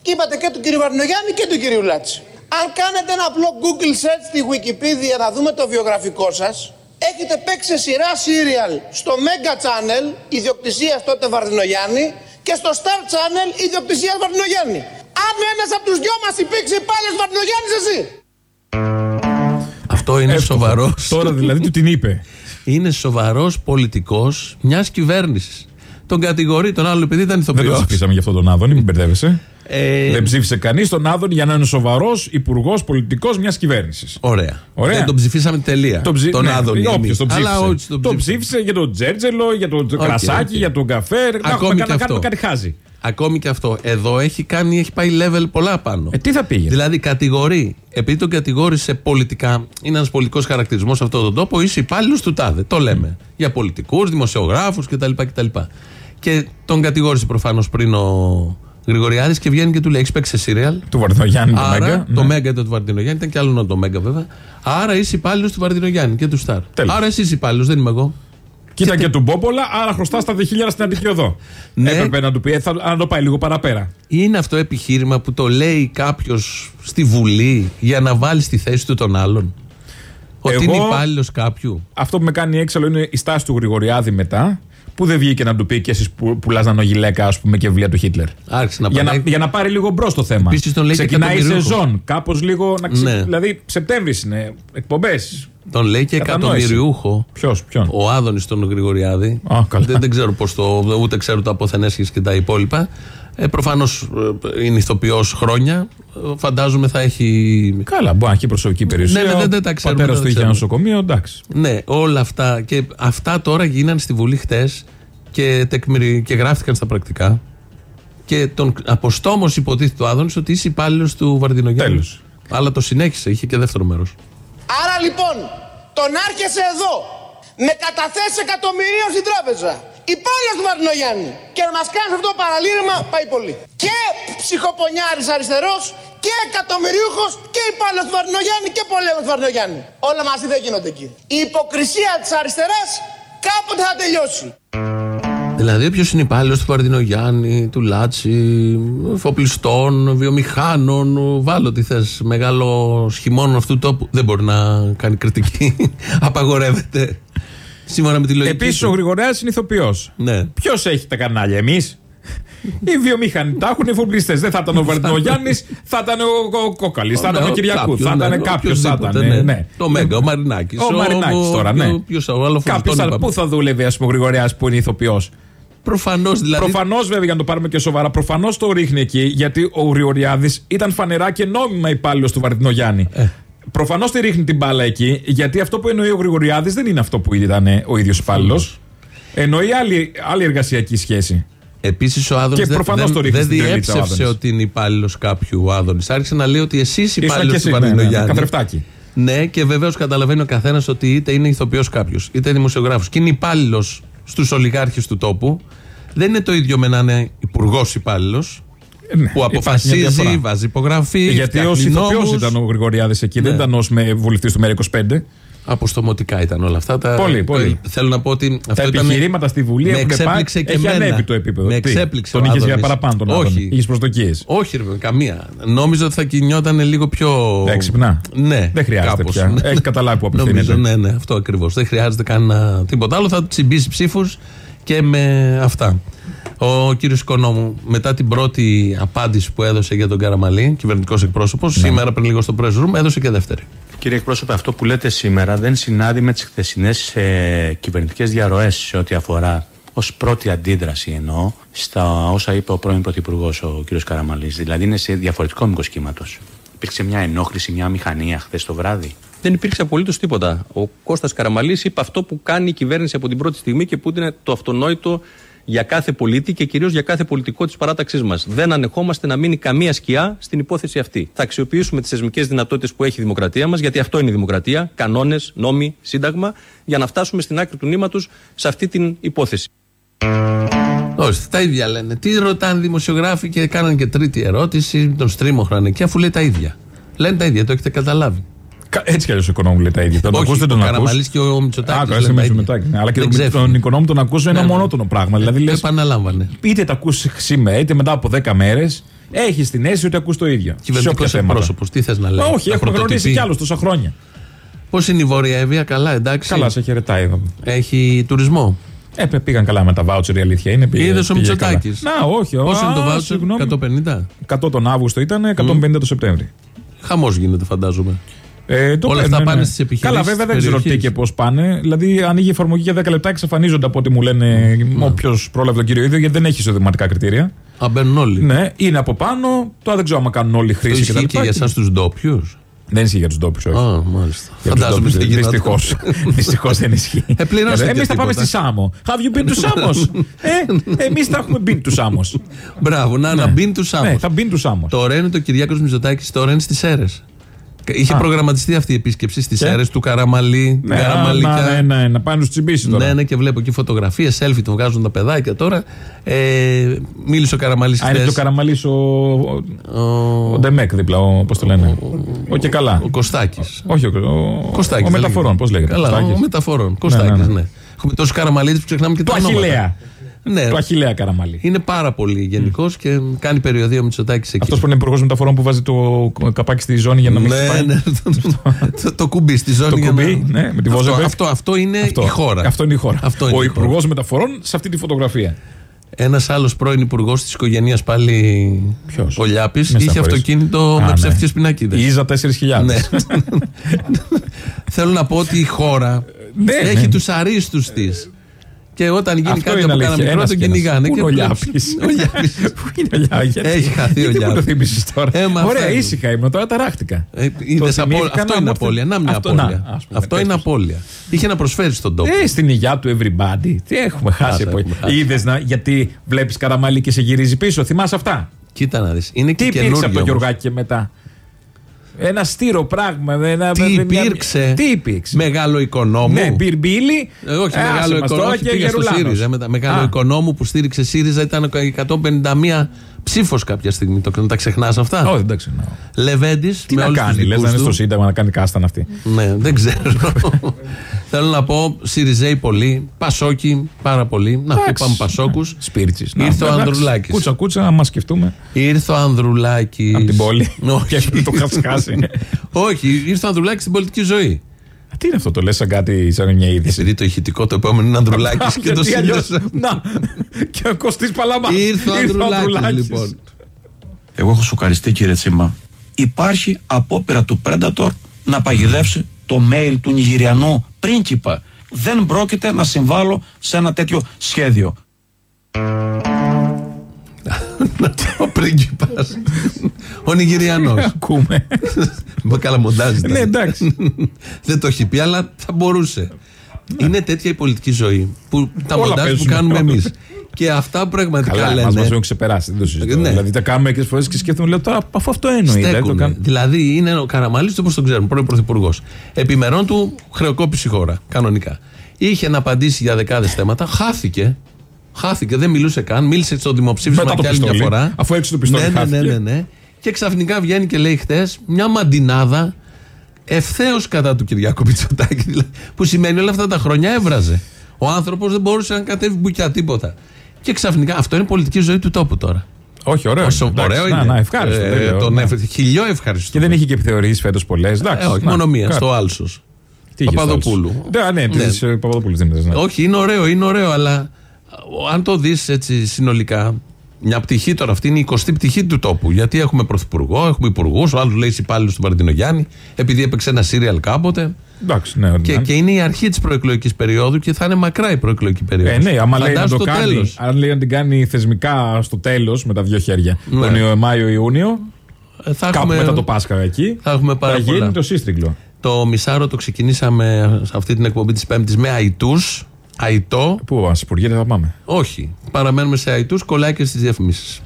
είπατε και του κύριου Βαρδινογιάννη και του κύριου Λάτση. Αν κάνετε ένα απλό Google search στη Wikipedia να δούμε το βιογραφικό σας, έχετε παίξει σε σειρά serial στο Mega Channel, ιδιοκτησίας τότε Βαρδινογιάννη, και στο Star Channel, ιδιοκτησίας Βαρδινογιάννη. Αν ένας από τους δυο μας υπήρξε υπάλληλος Βαρδινογιάννης εσύ.
Αυτό είναι
Εύστοχο.
σοβαρός.
Τώρα δηλαδή του την είπε.
Είναι σοβαρός πολιτικός μιας κυβέρνησης. Τον κατηγορεί τον άλλο επειδή ήταν
Δεν το
ηθοποιός.
ψηφίσαμε για αυτόν τον Άδωνη, μην μπερδεύεσαι.
Ε,
Δεν ψήφισε κανείς τον Άδωνη για να είναι σοβαρός υπουργός πολιτικός μιας κυβέρνησης.
Ωραία.
Ωραία.
Δεν τον ψηφίσαμε τελεία.
Τον, ψη...
Τον
ναι,
Άδωνη.
όποιος
εμείς.
τον ψήφισε.
Αλλά όχι τον
τον
ψήφισε.
ψήφισε για τον τζέρτζελο, για τον
Οκ,
κρασάκι,
οκ.
για τον καφέ. Να έχουμε
και
να κάνουμε
αυτό.
κάτι χάζι.
Ακόμη και αυτό. Εδώ έχει, κάνει, έχει πάει level πολλά πάνω.
Ε, τι θα πήγε;
Δηλαδή κατηγορεί, επειδή τον κατηγόρησε πολιτικά, είναι ένας πολιτικός χαρακτηρισμός σε αυτόν τον τόπο, είσαι υπάλληλος του τάδε. Το λέμε. Για πολιτικούς, δημοσιογράφους κτλ. κτλ. Και τον κατηγόρησε προφανώς πριν ο Γρηγοριάδης και βγαίνει και του λέει: Έχεις παίξει σε σύριαλ.
Του Βαρδινογιάννη, το
Άρα,
Μέγκα.
το
ναι.
Μέγκα ήταν του Βαρδινογιάννη, ήταν και άλλο ένα το Μέγκα βέβαια. Άρα είσαι υπάλληλος του Βαρδινογιάννη και του Σταρ.
Τέλος.
Άρα εσύ είσαι υπάλληλος, δεν είμαι εγώ.
Κοίτα και του Μπόμπολα, άρα χρωστά στα 2.000 στην Αττική Οδό.
Ναι.
Έπρεπε να του πει, ε, θα, να το πάει λίγο παραπέρα.
Είναι αυτό επιχείρημα που το λέει κάποιος στη Βουλή για να βάλει στη θέση του τον άλλον; Ότι
Εγώ-
είναι υπάλληλος κάποιου;
Αυτό που με κάνει έξαλλο είναι η στάση του Γρηγοριάδη μετά, που δεν βγήκε να του πει και εσείς που πουλά νανογιλέκα, ας πούμε, και βιβλία του Χίτλερ.
Άρχισε να
Για να,
πατάει.
για να πάρει λίγο μπρος το θέμα.
Επίσης τον λέει και
Ξεκινάει η
εκατομμυρίουχος.
σεζόν. Κάπως λίγο να ξε...
Ναι.
Δηλαδή, Σεπτέμβρη είναι. Εκπομπές.
Τον λέει και
Κατανόηση.
εκατομμυριούχο.
Ποιος, ποιον;
Ο Άδωνης τον Γρηγοριάδη.
Α, καλά.
δεν, δεν ξέρω πώς το. ούτε ξέρω το αποθενέσχε και τα υπόλοιπα. Ε, Προφανώς είναι ηθοποιός χρόνια. Ε, Φαντάζομαι θα έχει.
Καλά, μπορεί να έχει προσωπική περιουσία.
Ναι, ναι, δεν- δεν τα
Ο
ξέρουμε,
πατέρας
δεν
του
τα
είχε ένα
ξέρουμε.
νοσοκομείο, εντάξει.
Ναι, όλα αυτά. Και αυτά τώρα γίνανε στη Βουλή χτες και, τεκμηρι... και γράφτηκαν στα πρακτικά. Και τον αποστόμω υποτίθεται ο Άδωνης ότι είσαι υπάλληλος του Βαρδινογιάννη.
Τέλος.
Αλλά το συνέχισε, είχε και δεύτερο μέρος.
Άρα λοιπόν, τον άρχεσαι εδώ με καταθέσει εκατομμυρίων στην τράπεζα. Υπάλληλο του Βαρδινογιάννη. Και να μας κάνει αυτό το παραλήρημα πάει πολύ. Και ψυχοπονιάρης αριστερός και εκατομμυρίουχος και υπάλληλο του Βαρδινογιάννη και πολέμο του Βαρδινογιάννη. Όλα μαζί δεν γίνονται εκεί. Η υποκρισία της αριστεράς κάποτε θα τελειώσει.
Δηλαδή, όποιος είναι υπάλληλος του Βαρδινογιάννη, του Λάτσι, εφοπλιστών, βιομηχάνων, βάλω τι θες, μεγάλο χειμώνα αυτού του τόπου, δεν μπορεί να κάνει κριτική. Απαγορεύεται. Σύμφωνα με τη λογική.
Επίσης,
του.
ο Γρηγοριάδη είναι ηθοποιός.
Ναι.
Ποιος έχει τα κανάλια, εμείς; Οι βιομήχανοι τα έχουν, οι εφοπλιστές. Δεν θα ήταν ο Βαρδινογιάννης, θα ήταν ο, ο Κόκαλης, θα ήταν ο
Ναι,
Κυριακού,
κάποιος,
θα
ναι,
ήταν κάποιος. Θα
οποιοσδήποτε,
ήταν.
ναι.
Ναι.
Το Μέγκα, ο Μαρινάκης.
Ο Μαρινάκης τώρα, ναι.
Ποιο άλλο
Κάποιος άλλο. Πού θα δούλευε, ας πούμε, ο Γρηγοριάδη που είναι ηθοποιός;
Προφανώς δηλαδή.
Προφανώς, βέβαια, για να το πάρουμε και σοβαρά, προφανώς το ρίχνει εκεί, γιατί ο Γρηγοριάδης ήταν φανερά και νόμιμα υπάλληλος του Βαρδινογιάννη.
Ε.
Προφανώς τη ρίχνει την μπάλα εκεί, γιατί αυτό που εννοεί ο Γρηγοριάδης δεν είναι αυτό που ήταν ο ίδιος υπάλληλος. Εννοεί άλλη, άλλη εργασιακή σχέση.
Επίσης ο Άδωνης
Και
δεν,
προφανώς
δεν,
το ρίχνει
δεν
στην τρελίτσα ο
διέψευσε
Άδωνης.
ότι είναι υπάλληλος κάποιου ο Άδωνης. Άρχισε να λέει ότι εσύ είσαι
Ήσουν
υπάλληλος
και
του
εσύ, ναι, ναι, ναι,
Βαρδινογιάννη.
καθρεφτάκι.
Ναι, και βεβαίως καταλαβαίνει ο καθένας ότι είτε είναι ηθοποιός κάποιος, είτε δημοσιογράφος και είναι υπάλληλος στους ολιγάρχες του τόπου. Δεν είναι το ίδιο με να είναι υπουργός υπάλληλος
Ναι,
που
υπάρχει μια
αποφασίζει,
διαφορά.
βάζει υπογραφή.
Γιατί ως
φτιάχνει
ηθοποιός
νόμους.
ήταν ο Γρηγοριάδης εκεί, δεν
Ναι.
ήταν ως βουλευτής του ΜΕΡΑ25.
Αποστομωτικά ήταν όλα αυτά. Τα...
Πολύ, πολύ.
Θέλω να πω ότι.
Τα
αυτό ήταν-
επιχειρήματα στη Βουλή
με
έχουν πάει.
εξέπληξε και
Έχει
εμένα.
ανέβει το επίπεδο.
Με
Τι,
εξέπληξε
Τον
ο
είχες για
Άδωνης.
παραπάνω τον
Όχι.
Άδωνη. Είχες προσδοκίες.
Όχι, ρε, καμία. Νόμιζα ότι θα κινιόταν λίγο πιο.
Έξυπνα.
Ναι,
Δεν χρειάζεται
κάπως.
πια. Έχει καταλάβει που απευθύνεται.
Νομίζω, ναι, ναι, αυτό ακριβώς. Δεν χρειάζεται κανένα τίποτα άλλο. Θα τσιμπήσει ψήφους και με αυτά. Ο κύριος Οικονόμου, μετά την πρώτη απάντηση που έδωσε για τον Καραμαλή, κυβερνητικός εκπρόσωπος,
Ναι.
σήμερα πριν λίγο στο press room, έδωσε και δεύτερη.
Κύριε εκπρόσωπε, αυτό που λέτε σήμερα δεν συνάδει με τις χθεσινές ε, κυβερνητικές διαρροές σε ό,τι αφορά ως πρώτη αντίδραση εννοώ στα όσα είπε ο πρώην Πρωθυπουργός ο κ. Καραμαλής. Δηλαδή είναι σε διαφορετικό μήκος κύματος. Υπήρξε μια ενόχληση, μια μηχανία χθες το βράδυ;
Δεν υπήρξε απολύτως τίποτα. Ο Κώστας Καραμαλής είπε αυτό που κάνει η κυβέρνηση από την πρώτη στιγμή και που είναι το αυτονόητο για κάθε πολίτη και κυρίως για κάθε πολιτικό της παράταξής μας. Δεν ανεχόμαστε να μείνει καμία σκιά στην υπόθεση αυτή. Θα αξιοποιήσουμε τις θεσμικές δυνατότητες που έχει η δημοκρατία μας, γιατί αυτό είναι η δημοκρατία, κανόνες, νόμοι, σύνταγμα, για να φτάσουμε στην άκρη του νήματος σε αυτή την υπόθεση.
Όχι, τα ίδια λένε. Τι ρωτάνε δημοσιογράφοι και κάναν και τρίτη ερώτηση, τον στρίμωχραν και αφού λέει τα ίδια. Λένε τα ίδια, το έχετε καταλάβει.
Κα- Έτσι κι αλλιώς ο οικονόμου λέει τα ίδια. Τον
Όχι,
ακούς, δεν
ο
τον ακούς.
Καραμαλής και ο Μητσοτάκης
Α,
λένε
καλά,
τα
με
ίδια.
Μητσοτάκης. Ναι, Αλλά και
Δεν
τον,
ξέφυγε.
τον οικονόμου τον ακούς είναι
Ναι,
ένα
ναι.
μονότονο πράγμα. Δηλαδή
Το
λες,
επαναλάμβανε.
είτε τα ακούς σήμερα είτε μετά από 10 μέρες, έχεις την αίσθηση ότι ακούς το ίδιο. Σε
Κυβερνητικός
όποια θέματα.
εκπρόσωπος, τι θες να λέει.
Μα όχι,
να
έχουμε γνωρίσει
πρωτοτυπεί.
κι άλλους τόσα χρόνια.
Πώς είναι η Βόρεια Εύβοια, καλά, εντάξει.
Καλά, σε χαιρετάει. εδώ.
Έχει τουρισμό.
Ε, παι- πήγαν καλά με τα βάουτσερ, η αλήθεια είναι. Πήγε,
Είδες ο
πήγε
Μητσοτάκης.
καλά. Να, όχι,
Πόσο είναι το
α,
βάουτσερ,
συγγνώμη.
150.
100 τον Αύγουστο ήταν, 150 το Σεπτέμβρη.
Χαμός γίνεται, φαντάζομαι.
Ε, το
Όλα
παίρνουν,
αυτά
ναι,
πάνε
ναι.
στις επιχειρήσεις
Καλά, βέβαια
της
δεν ξέρω τι
περιοχής.
και πώς πάνε. Δηλαδή, ανοίγει η εφαρμογή για 10 λεπτά, εξαφανίζονται από ό,τι μου λένε όποιος πρόλαβε τον κύριο ίδιο, γιατί δεν έχει ισοδηματικά κριτήρια.
Α, μπαίνουν όλοι.
Ναι, είναι από πάνω. Τώρα δεν ξέρω αν κάνουν όλοι
Το
χρήση
ισχύει
κτλ.
και για εσάς τους ντόπιους.
Δεν ισχύει για τους ντόπιους, όχι.
Α, μάλιστα.
Για τους
Φαντάζομαι
ντόπιους,
δεν γίνεται.
Δυστυχώς. Δυστυχώς δεν ισχύει.
Ε, πληρώσετε
Εμείς θα πάμε
τίποτα.
στη Σάμο. Have you been to Samos? ε, εμείς θα έχουμε been to Samos.
Μπράβο, να, να μπει του Σάμο.
Ναι, θα been to Samos.
Τώρα είναι το Κυριάκος Μητσοτάκης, τώρα είναι στις αίρε. Είχε
Α.
προγραμματιστεί αυτή η επίσκεψη στις
Και;
αίρες του Καραμαλή.
Ναι,
Καραμαλικά.
να, ναι, ναι, να πάνε να τους τσιμπήσει τώρα.
Ναι, ναι, και βλέπω εκεί φωτογραφίες, selfie του βγάζουν τα παιδάκια τώρα. Ε, μίλησε ο Καραμαλής
Α, είναι και ο Καραμαλής ο, ο, ο Ντεμέκ δίπλα, πώς το λένε. Ο, και καλά.
Ο Κωστάκης.
Όχι, ο, ο,
Κωστάκης,
ο
δεν
μεταφορών, πώς λέγεται.
Καλά,
Κωστάκης.
ο μεταφορών. Κωστάκης,
ναι,
ναι,
ναι.
Έχουμε τόσους Καραμαλίδε που ξεχνάμε και
Του
τα ονόματα.
Αχηλέα.
Ναι,
Του Αχηλέα Καραμαλή.
είναι πάρα πολύ γενικός και κάνει περιοδία ο Μητσοτάκης εκεί.
Αυτός που είναι υπουργός μεταφορών που βάζει το καπάκι στη ζώνη για να μην
ναι,
χτυπάει.
ναι, το, το κουμπί στη ζώνη.
Το
για
κουμπί,
να-
ναι, με τη
αυτό,
Βόζεμπεκ.
αυτό, αυτό είναι η χώρα.
Αυτό είναι η χώρα.
Αυτό είναι
ο
η χώρα.
υπουργός μεταφορών σε αυτή τη φωτογραφία.
Ένας άλλος πρώην υπουργός της οικογένειας πάλι.
Ποιος;
Ο Λιάπης.
Μη
Είχε
στεναχωρείς.
αυτοκίνητο
Α,
με
ναι.
ψεύτικε πινακίδες.
Η Ίζα 4.000.
Ναι. Θέλω να πω ότι η χώρα
Ναι,
έχει
ναι.
τους αρίστους της. Και όταν γίνει
Αυτό
κάτι
είναι
από κανένα
αλήθεια.
μικρό,
Ένας
τον
και ένας.
κυνηγάνε.
Πού
και
είναι ο
πλέον-
Λιάπης;
Ο Λιάπης.
Πού είναι ο Λιάπης, γιατί-
Έχει χαθεί ο
Γιατί μου το
Λιάπης.
θύμισες τώρα.
Ε, μα
Ωραία,
αυτό είναι.
ήσυχα ήμουν, τώρα ταράχτηκα.
Ε, είδες
Το
απο-
θυμήθηκα
Αυτό
να
είναι
μου έρθει-
απώλεια. Να μια
Αυτό, να,
απώλεια.
ας πούμε,
Αυτό
πες
είναι
τους.
απώλεια. Είχε να προσφέρει στον τόπο.
Ε, στην υγειά του everybody. Τι έχουμε χάσει
Χάσα,
από
έχουμε χάσει.
Είδες να, γιατί βλέπεις καραμαλί και σε γυρίζει πίσω. Θυμάσαι αυτά;
Κοίτα να δεις. Είναι
Τι
και
υπήρξε από
καινούργιο.
το
όμως.
Γιωργάκη και μετά; Ένα στήρο πράγμα. Ένα,
Τι
μια-
υπήρξε;
Τι υπήρξε;
Μεγάλο οικονόμου;
Ναι, μπυρμπίλι.
Ε, όχι,
άσε
μεγάλο
μας
οικονόμου.
τώρα
όχι,
και
πήγα στο
Γερουλάνος.
ΣΥΡΙΖΑ. Μετά. Μεγάλο
Α.
οικονόμου που στήριξε ΣΥΡΙΖΑ ήταν 151 ψήφος κάποια στιγμή. Το, τα ξεχνάς αυτά;
Όχι, δεν ξέρω.
Λεβέντης.
Τι να κάνει, λες να είναι στο Σύνταγμα να κάνει κάσταν αυτή.
Ναι, δεν ξέρω. Θέλω να πω Σιριζέοι πολύ, Πασόκι πάρα πολύ. Να
Εντάξει.
είπαμε Πασόκους.
Σπίρτσις.
Ήρθε ο Ανδρουλάκης.
Κούτσα, κούτσα, άμα σκεφτούμε.
Ήρθε ο Ανδρουλάκης.
Από την πόλη.
Όχι.
το είχα χάσει.
Όχι, ήρθε ο Ανδρουλάκης στην πολιτική ζωή.
Α, Τι είναι αυτό, το λες σαν κάτι, σαν μια είδηση;
Επειδή το ηχητικό το επόμενο είναι Ανδρουλάκης και το
Γιατί αλλιώς-
σύνδεσα.
Να, και ο Κωστής Παλαμά.
Ήρθε ο Ανδρουλάκης λοιπόν.
Εγώ έχω σοκαριστεί κύριε Τσίμα. Υπάρχει απόπειρα του Predator να παγιδεύσει το mail του Νιγηριανού πρίγκιπα. Δεν πρόκειται να συμβάλλω σε ένα τέτοιο σχέδιο.
Ο πρίγκιπας. Ο Νιγηριανός.
Ακούμε.
Με καλά μοντάζ ήταν.
Ναι, εντάξει.
Δεν το έχει πει, αλλά θα μπορούσε. Είναι τέτοια η πολιτική ζωή που τα
Όλα
μοντάζ που
παίζουν.
κάνουμε εμείς. Και αυτά πραγματικά
Καλά,
λένε.
μας μας έχουν ξεπεράσει. Δεν το συζητώ.
Ναι.
Δηλαδή τα κάνουμε και φορές και σκέφτομαι, λέω τώρα αφού αυτό εννοεί. δηλαδή, το
Στέκουνε.
κάνω-
Δηλαδή είναι ο Καραμαλή, όπως τον ξέρουμε, πρώην πρωθυπουργός. Επιμερών του χρεοκόπησε η χώρα, κανονικά. Είχε να απαντήσει για δεκάδες θέματα, χάθηκε. Χάθηκε, δεν μιλούσε καν. Μίλησε στο δημοψήφισμα
Μετά το
και άλλη μια
πιστόλι.
φορά.
Αφού έξω το πιστόλι
ναι, ναι, ναι,
χάθηκε.
ναι, ναι. Και ξαφνικά βγαίνει και λέει χτες μια μαντινάδα ευθέως κατά του Κυριάκου Μητσοτάκη. δηλαδή, Που σημαίνει όλα αυτά τα χρόνια έβραζε. Ο άνθρωπος δεν μπορούσε να κατέβει μπουκιά τίποτα. Και ξαφνικά αυτό είναι πολιτική ζωή του τόπου τώρα.
Όχι, ωραίο.
Όσο
είναι. Εντάξει,
ωραίο
να,
είναι.
Να, ευχάριστο.
Ε,
δεν λέω,
τον
ναι.
έφερε. Χιλιό ευχαριστώ.
Και δεν είχε και επιθεωρήσεις φέτος πολλές.
Ε, όχι, μόνο μία, στο Άλσος.
Τι είχε
Παπαδοπούλου.
στο άλλο; Ναι, ναι, της Παπαδοπούλου Δήμητρα. Ναι.
Όχι, είναι ωραίο, είναι ωραίο, αλλά ο- αν το δεις έτσι συνολικά, μια πτυχή τώρα αυτή είναι η 20η πτυχή του τόπου. Γιατί έχουμε πρωθυπουργό, έχουμε υπουργούς, ο άλλος λέει υπάλληλος του Μαρτίνο Γιάννη, επειδή έπαιξε ένα σύριαλ κάποτε.
Εντάξει, ναι,
Και,
ναι.
και είναι η αρχή της προεκλογικής περίοδου και θα είναι μακρά η προεκλογική περίοδος.
Ε, ναι, άμα λέει να
Φαντάσου
το κάνει.
τέλος.
Αν λέει να την κάνει θεσμικά στο τέλος με τα δύο χέρια.
Ναι.
Τον Ιω- Μάιο-Ιούνιο.
Ε, θα
Κάπου
έχουμε-
μετά το Πάσχα εκεί.
Θα έχουμε πάρα
θα γίνει
πολλά.
το σύστριγκλο.
Το μισάρο το ξεκινήσαμε σε αυτή την εκπομπή της Πέμπτης με αητού. Αητό.
Πού μα υπουργείτε, θα πάμε;
Όχι. Παραμένουμε σε αητού, κολλάει και στις διαφημίσεις.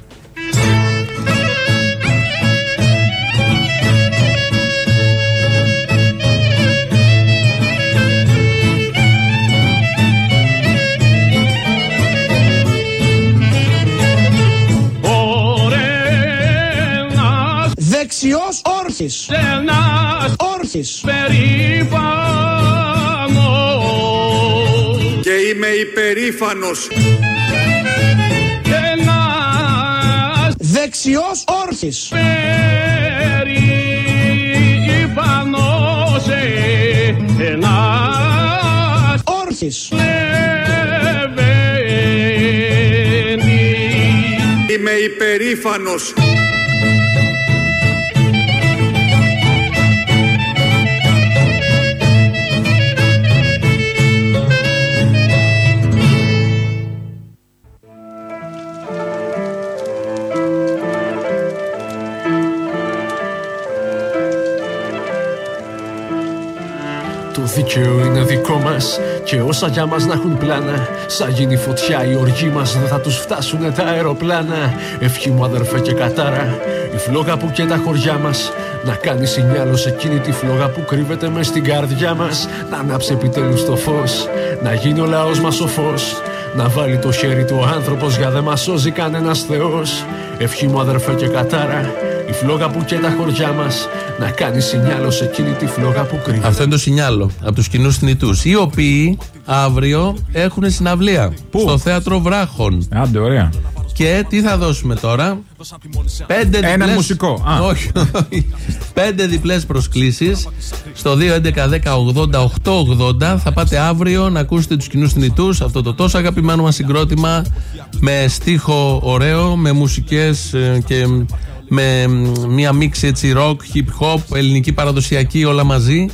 Δεξιός όρθις. Όρθις.
Και είμαι υπερήφανος.
δεξιός όρχης. Όρχης.
Είμαι υπερήφανος
Το δίκαιο είναι δικό μας και όσα για μας να έχουν πλάνα. Σαν γίνει φωτιά η οργή μας δεν θα τους φτάσουνε τα αεροπλάνα. Ευχή μου αδερφέ και κατάρα, η φλόγα που και τα χωριά μας. Να κάνει σινιάλος σε εκείνη τη φλόγα που κρύβεται μες στην καρδιά μας. Να ανάψει επιτέλους το φως, να γίνει ο λαός μας ο φως Να βάλει το χέρι του ο άνθρωπος για δεν μας σώζει κανένας Θεός. Ευχή μου αδερφέ και κατάρα, η φλόγα που και τα χωριά μας. Να κάνει σινιάλο σε εκείνη τη φλόγα που κρύβεται.
Αυτό είναι το σινιάλο από τους κοινούς θνητούς. Οι οποίοι αύριο έχουν συναυλία. Στο θέατρο Βράχων.
Άντε, ωραία.
Και τι θα δώσουμε τώρα; Πέντε
Ένα
διπλές-
μουσικό. Α.
Όχι, όχι. Πέντε διπλές προσκλήσεις στο 2.11.10.80.880. Θα πάτε αύριο να ακούσετε τους κοινούς θνητούς. Αυτό το τόσο αγαπημένο μας συγκρότημα. Με στίχο ωραίο, με μουσικές και με μία μίξη έτσι rock, hip hop, ελληνική παραδοσιακή, όλα μαζί.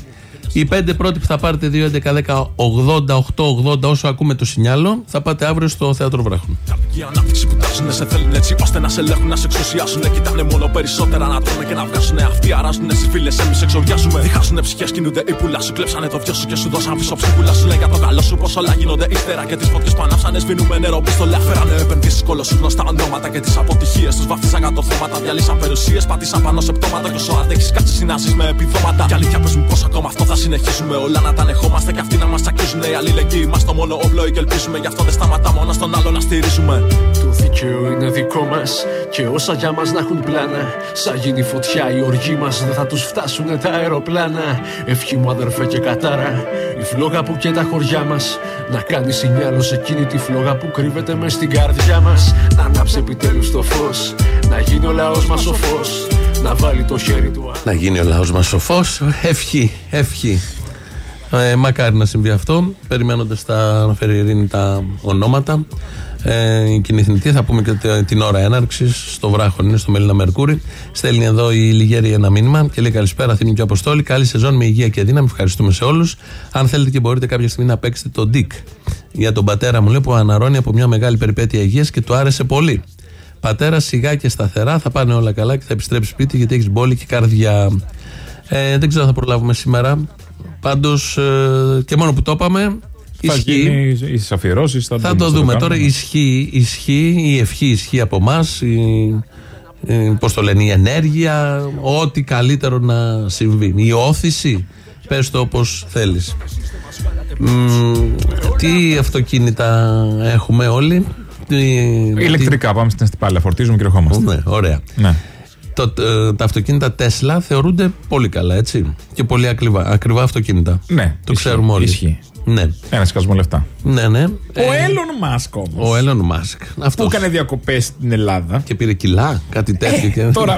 Οι πέντε πρώτοι που θα πάρετε 2.11.10.80.880 όσο ακούμε το σινιάλο θα πάτε αύριο στο Θέατρο Βράχων.
Η ανάπτυξη που τάζουνε σε θέλουν έτσι ώστε να σε ελέγχουν, να σε εξουσιάσουν. Κοιτάνε μόνο περισσότερα να τρώνε και να βγάζουν. Αυτοί αράζουνε στι φίλες, εμείς εξοριάζουμε. Διχάζουνε ψυχές, κινούνται οι πουλά σου. Κλέψανε το βιό σου και σου δώσαν πίσω ψυχούλα σου. Λέει για το καλό σου πω όλα γίνονται ύστερα. Και τις φωτιές που ανάψανε σβήνουμε νερό πίστολα. Φέρανε επενδύσεις κολοσσούς γνωστά ονόματα και τις αποτυχίες τους βαφτίσαν κατορθώματα. Διαλύσαν περιουσίες, πατήσαν πάνω σε πτώματα. Και όσο αντέχει, κάτσε συνάσεις με επιδόματα. Και αλήθεια πες μου πώς ακόμα αυτό θα συνεχίσουμε. Όλα να τα ανεχόμαστε και αυτοί να μας τσακίζουν. Οι αλληλεγγύοι μας το μόνο όπλο και ελπίζουμε. Γι' αυτό δεν σταματά μόνο στον άλλο να στηρίζουμε.
Το δίκαιο είναι δικό μας και όσα για μας να έχουν πλάνα. Σαν γίνει φωτιά η οργή μας δεν θα τους φτάσουνε τα αεροπλάνα. Ευχή μου αδερφέ και κατάρα, η φλόγα που και τα χωριά μας. Να κάνει σινιάλος σε εκείνη τη φλόγα που κρύβεται μες στην καρδιά μας. Να ανάψει επιτέλους το φως, να γίνει ο λαός μας ο φως. Να βάλει το χέρι του
Να γίνει ο λαός μας σοφό. Ευχή, ευχή. Ε, μακάρι να συμβεί αυτό. Περιμένοντας τα να φέρει η ειρήνη τα ονόματα. Ε, η κοινή θνητή, θα πούμε και τε- την ώρα έναρξης. Στο βράχο είναι, στο Μελίνα Μερκούρη. Στέλνει εδώ η Λιγέρη ένα μήνυμα και λέει καλησπέρα, Αθήνη και Αποστόλη. Καλή σεζόν με υγεία και δύναμη. Ευχαριστούμε σε όλους. Αν θέλετε και μπορείτε κάποια στιγμή να παίξετε το Ντίκ. Για τον πατέρα μου λέει που αναρώνει από μια μεγάλη περιπέτεια υγείας και του άρεσε πολύ. Πατέρα, σιγά και σταθερά θα πάνε όλα καλά και θα επιστρέψει σπίτι γιατί έχεις μπόλικη και καρδιά. Ε, δεν ξέρω αν θα προλάβουμε σήμερα. Πάντως και μόνο που το είπαμε,
Θα
ισχύει.
γίνει οι αφιερώσεις. Θα,
Θα
δούμε
το
πώς
δούμε.
κάνουμε.
Τώρα ισχύει, ισχύει, η ευχή ισχύει από εμάς. Πώς το λένε, η ενέργεια, ό,τι καλύτερο να συμβεί. Η όθηση, πες το όπως θέλεις. Τι αυτοκίνητα έχουμε όλοι; Τι-
Ηλεκτρικά, πάμε στην Αστυπάλαια, φορτίζουμε και ερχόμαστε.
Ναι, ωραία.
Ναι.
Το, ε, τα αυτοκίνητα Τέσλα θεωρούνται πολύ καλά, έτσι. Και πολύ ακριβά, ακριβά αυτοκίνητα.
Ναι,
το
ισχύει,
ξέρουμε όλοι.
ισχύει.
Ναι.
Ένα σκασμό λεφτά.
Ναι, ναι.
Ο Έλον Μασκ όμως.
Ο Έλον Μασκ.
Που έκανε διακοπές στην Ελλάδα.
Και πήρε κιλά, κάτι τέτοιο. και...
Τώρα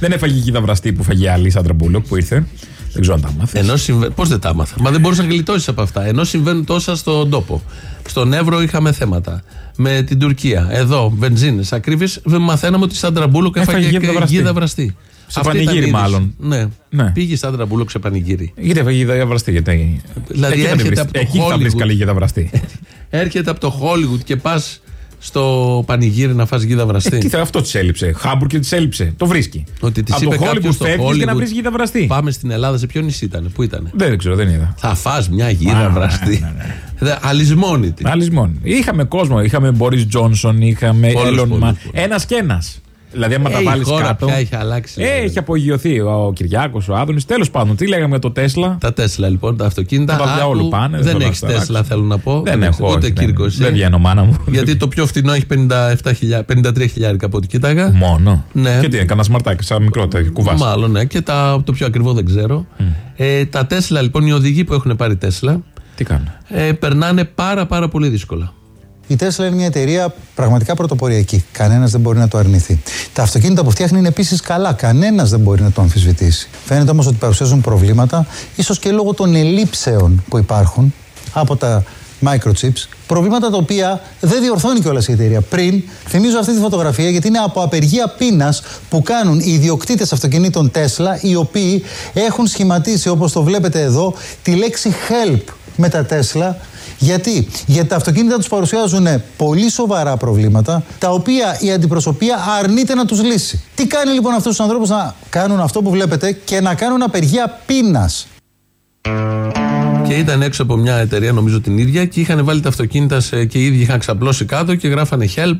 δεν έφαγε γίδα βραστή που 'φαγε άλλη, Σάντρα Μπούλοκ που ήρθε. Δεν ξέρω αν τα 'μαθε.
Ενώ συμβα... Πώς δεν τα 'μαθα; Μα δεν μπορούσες να γλιτώσεις από αυτά. Ενώ συμβαίνουν τόσα στον τόπο. Στον Έβρο είχαμε θέματα. Με την Τουρκία. Εδώ, βενζίνες, ακρίβειες. Μαθαίναμε ότι Σάντρα Μπούλοκ
Έφαγε
έφαγε
γίδα
και
βραστή.
γίδα βραστή.
Σε
Αυτή ήταν
πανηγύρι
η είδηση.
μάλλον.
Ναι.
Ναι.
Πήγε Σάντρα Μπούλοκ σε πανηγύρι.
Γιατί έφαγε γίδα βραστή, γιατί.
Δηλαδή
Εκεί θα τη
έρχεται
βρεις-
από το
Εκεί θα βρεις
Hollywood.
καλή γίδα βραστή.
Έρχεται από το Hollywood και πας στο πανηγύρι να φας γίδα βραστή.
Ε, τι θα αυτό της έλειψε. Χάμπουργκερ και της έλειψε. Το βρίσκει.
Ότι της
από
είπε
το
κάποιος
Hollywood
στο
φεύγει και να
Hollywood,
βρεις γίδα βραστή.
Πάμε στην Ελλάδα, σε ποιο νησί ήταν, πού ήταν.
Δεν ξέρω, δεν είδα.
Θα φας μια γίδα
Α,
βραστή.
ναι, ναι,
Δε- Αλησμόνητη.
Αλησμόν. Είχαμε κόσμο. Είχαμε Μπόρις Τζόνσον, είχαμε
Πολλούς,
Έλον
πολλούς,
Μασκ.
πολλούς.
Ένας και ένας. Δηλαδή, άμα
Ε,
τα
η
βάλεις
χώρα
κάτω.
πια έχει αλλάξει,
Ε,
δηλαδή.
έχει απογειωθεί ο Κυριάκος, ο Άδωνης. Τέλος πάντων, τι λέγαμε για το Τέσλα;
Τα Τέσλα λοιπόν, τα αυτοκίνητα.
Τα διαόλου
Άκου,
πάνε, δεν
Δεν
θέλω να
έχεις
στα αλλάξω.
Τέσλα, θέλω να πω.
Δεν έχω,
Ούτε
όχι, δεν-
Κύρκος.
δεν βγαίνω, μάνα μου.
Γιατί το πιο φθηνό έχει 57.000 53 χιλιάρικα από ό,τι κοίταγα.
Μόνο.
Ναι.
Και τι είναι, κανένα σμαρτάκι, σαν μικρό τέτοιο κουβάς.
Μάλλον, ναι. Και τα, το πιο ακριβό δεν ξέρω. Ε, τα Τέσλα λοιπόν, οι οδηγοί που έχουν πάρει Τέσλα,
Τι κάνουν;
ε, περνάνε πάρα πάρα πολύ δύσκολα.
Η Tesla είναι μια εταιρεία πραγματικά πρωτοποριακή. Κανένας δεν μπορεί να το αρνηθεί. Τα αυτοκίνητα που φτιάχνει είναι επίσης καλά. Κανένας δεν μπορεί να το αμφισβητήσει. Φαίνεται όμως ότι παρουσιάζουν προβλήματα, ίσως και λόγω των ελλείψεων που υπάρχουν από τα microchips. Προβλήματα τα οποία δεν διορθώνει κιόλας η εταιρεία. Πριν, θυμίζω αυτή τη φωτογραφία γιατί είναι από απεργία πείνας που κάνουν οι ιδιοκτήτες αυτοκινήτων Tesla, οι οποίοι έχουν σχηματίσει, όπως το βλέπετε εδώ, τη λέξη help με τα Tesla. Γιατί; Γιατί τα αυτοκίνητα τους παρουσιάζουν πολύ σοβαρά προβλήματα, τα οποία η αντιπροσωπεία αρνείται να τους λύσει. Τι κάνει λοιπόν αυτούς τους ανθρώπους; Να κάνουν αυτό που βλέπετε και να κάνουν απεργία πείνας.
Και ήταν έξω από μια εταιρεία, νομίζω την ίδια, και είχαν βάλει τα αυτοκίνητα σε, και οι ίδιοι είχαν ξαπλώσει κάτω και γράφανε help.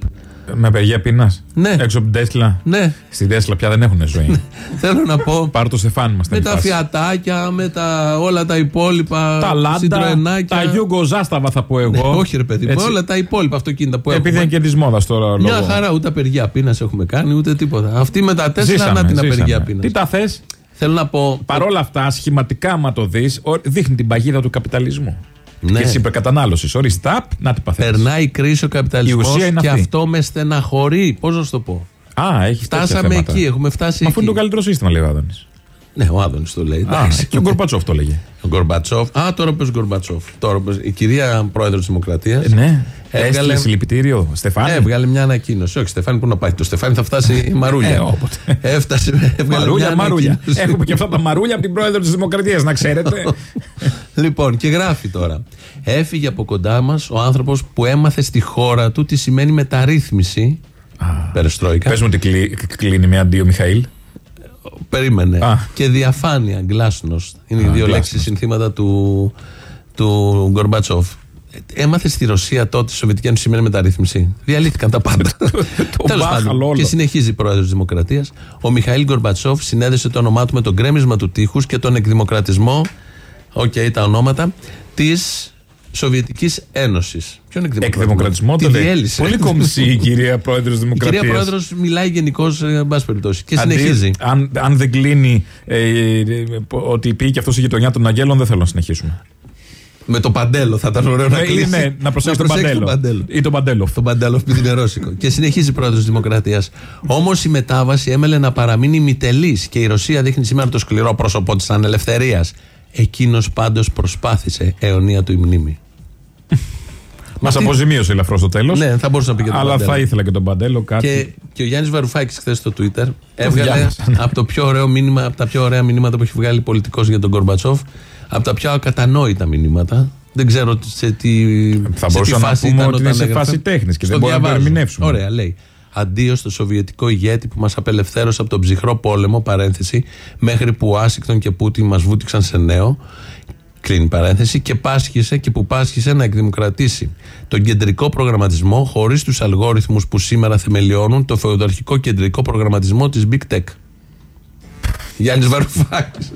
Με απεργία πείνας.
Ναι.
Έξω από την Τέσλα.
Ναι.
Στην Τέσλα πια δεν έχουν ζωή.
Θέλω να πω.
Πάρ το στεφάνι μας.
Με τα φιατάκια, με τα, όλα τα υπόλοιπα.
Τα λάντα,
Citroenάκια.
τα Γιούγκο Ζάσταβα θα πω εγώ.
Ναι, όχι ρε παιδί, μου,
Έτσι.
όλα τα υπόλοιπα αυτοκίνητα που
Επειδή
έχουμε.
είναι και τη μόδα τώρα.
Μια
λόγω.
χαρά, ούτε απεργία πείνας έχουμε κάνει, ούτε τίποτα. Αυτή με τα τέσσερα
Ζήσαμε,
να την
ζήσαμε.
απεργία πείνας.
Τι τα θες;
Θέλω να πω.
Παρ' όλα αυτά, σχηματικά, άμα το δεις, δείχνει την παγίδα του καπιταλισμού.
Ναι.
Και τη υπερκατανάλωση. Ορίστε, ταπ, να την παθαίνεις.
Περνάει η κρίση ο
Η
καπιταλισμό
ουσία είναι
και
αυτή.
αυτό με στεναχωρεί. Πώς να σου το πω;
Α, έχει τέτοια
Φτάσαμε
θέματα.
εκεί, έχουμε φτάσει
Μα αφού είναι
εκεί.
το καλύτερο σύστημα, λέει ο Άδωνης.
Ναι, ο Άδωνης το λέει.
Α,
εντάξει.
και ο Γκορμπατσόφ το λέγε.
Ο Γκορμπατσόφ. Α, τώρα πες Γκορμπατσόφ. Τώρα πες. Η κυρία πρόεδρος της Δημοκρατίας.
Ναι. Έστειλε συλληπιτήριο, Στεφάνι.
Έβγαλε μια ανακοίνωση. Όχι, Στεφάνι, πού να πάει. Το Στεφάνι θα φτάσει η Μαρούλια.
Ε, όποτε.
Έφτασε. Έβγαλε
Μαρούλια,
μια
μαρούλια.
ανακοίνωση.
Έχουμε και αυτά τα μαρούλια από την πρόεδρο της Δημοκρατίας, να ξέρετε.
Λοιπόν, και γράφει τώρα. Έφυγε από κοντά μας ο άνθρωπος που έμαθε στη χώρα του τι σημαίνει μεταρρύθμιση. Περεστρόικα.
Πες μου ότι κλεί- κλείνει με αντίο Μιχαήλ.
Περίμενε.
Α.
Και διαφάνεια, γκλάσνοστ. Είναι οι
Α,
δύο
γκλάσνοστ.
λέξεις συνθήματα του, του Γκορμπατσόφ. Έμαθε στη Ρωσία τότε η Σοβιετική Ένωση σημαίνει μεταρρύθμιση. Διαλύθηκαν τα πάντα. Τέλος
μπάχαλο
πάντων.
όλο.
Και συνεχίζει η πρόεδρος της Δημοκρατίας. Ο Μιχαήλ Γκορμπατσόφ συνέδεσε το όνομά του με το γκρέμισμα του τείχους και τον εκδημοκρατισμό. Οκ, τα ονόματα. Της Σοβιετικής Ένωσης. Ποιον εκδημοκρατισμό;
Εκδημοκρατισμό
Την
το λέει.
διέλυσε.
Πολύ κομψή η κυρία πρόεδρος
Η
Δημοκρατίας.
κυρία πρόεδρος μιλάει γενικώς, εν πάση περιπτώσει. Και συνεχίζει.
Αν, αν δεν κλείνει ε, ε, ότι πήγε και αυτός η γειτονιά των Αγγέλων, δεν θέλω να συνεχίσουμε.
Με το παντέλο θα ήταν ωραίο να
Ναι,
κλείσει.
ναι, να προσέξει τον
προσέξει
παντέλο. Ή τον παντέλο.
Τον παντέλο επειδή είναι ρώσικο. και συνεχίζει πρόεδρος της Δημοκρατίας. Όμως η μετάβαση έμελε να παραμείνει μητελής και η Ρωσία δείχνει σήμερα το σκληρό πρόσωπό της ανελευθερίας. Εκείνος πάντως προσπάθησε αιωνία του η μνήμη.
Μας
Αυτή-
αποζημίωσε ελαφρώ στο τέλος.
Ναι, θα μπορούσα να πει και τον
Αλλά
Παντέλο.
θα ήθελα και τον Παντέλο κάτι.
Και, και ο Γιάννης Βαρουφάκης χθες στο Twitter έβγαλε
διάβασα, ναι.
από, το πιο ωραίο μήνυμα, από τα πιο ωραία μηνύματα που έχει βγάλει πολιτικός για τον Κορμπατσόφ, από τα πιο ακατανόητα μηνύματα. Δεν ξέρω σε τι,
Θα
σε τι
μπορούσαμε να
φάση
πούμε
ήταν
ότι είναι
όταν
σε
έγραφε.
φάση τέχνης και
Στο
δεν μπορούμε να το
διαβάζω.
ερμηνεύσουμε.
Ωραία, λέει. Αντίο στο σοβιετικό ηγέτη που μας απελευθέρωσε από τον ψυχρό πόλεμο, παρένθεση, μέχρι που ο Άσικτον και Πούτιν μας βούτυξαν σε νέο. Κλείνει παρένθεση και πάσχησε και που πάσχησε να εκδημοκρατήσει τον κεντρικό προγραμματισμό χωρίς τους αλγόριθμους που σήμερα θεμελιώνουν το φεουδαρχικό κεντρικό προγραμματισμό της Big Tech. Γιάννης Βαρουφάκης.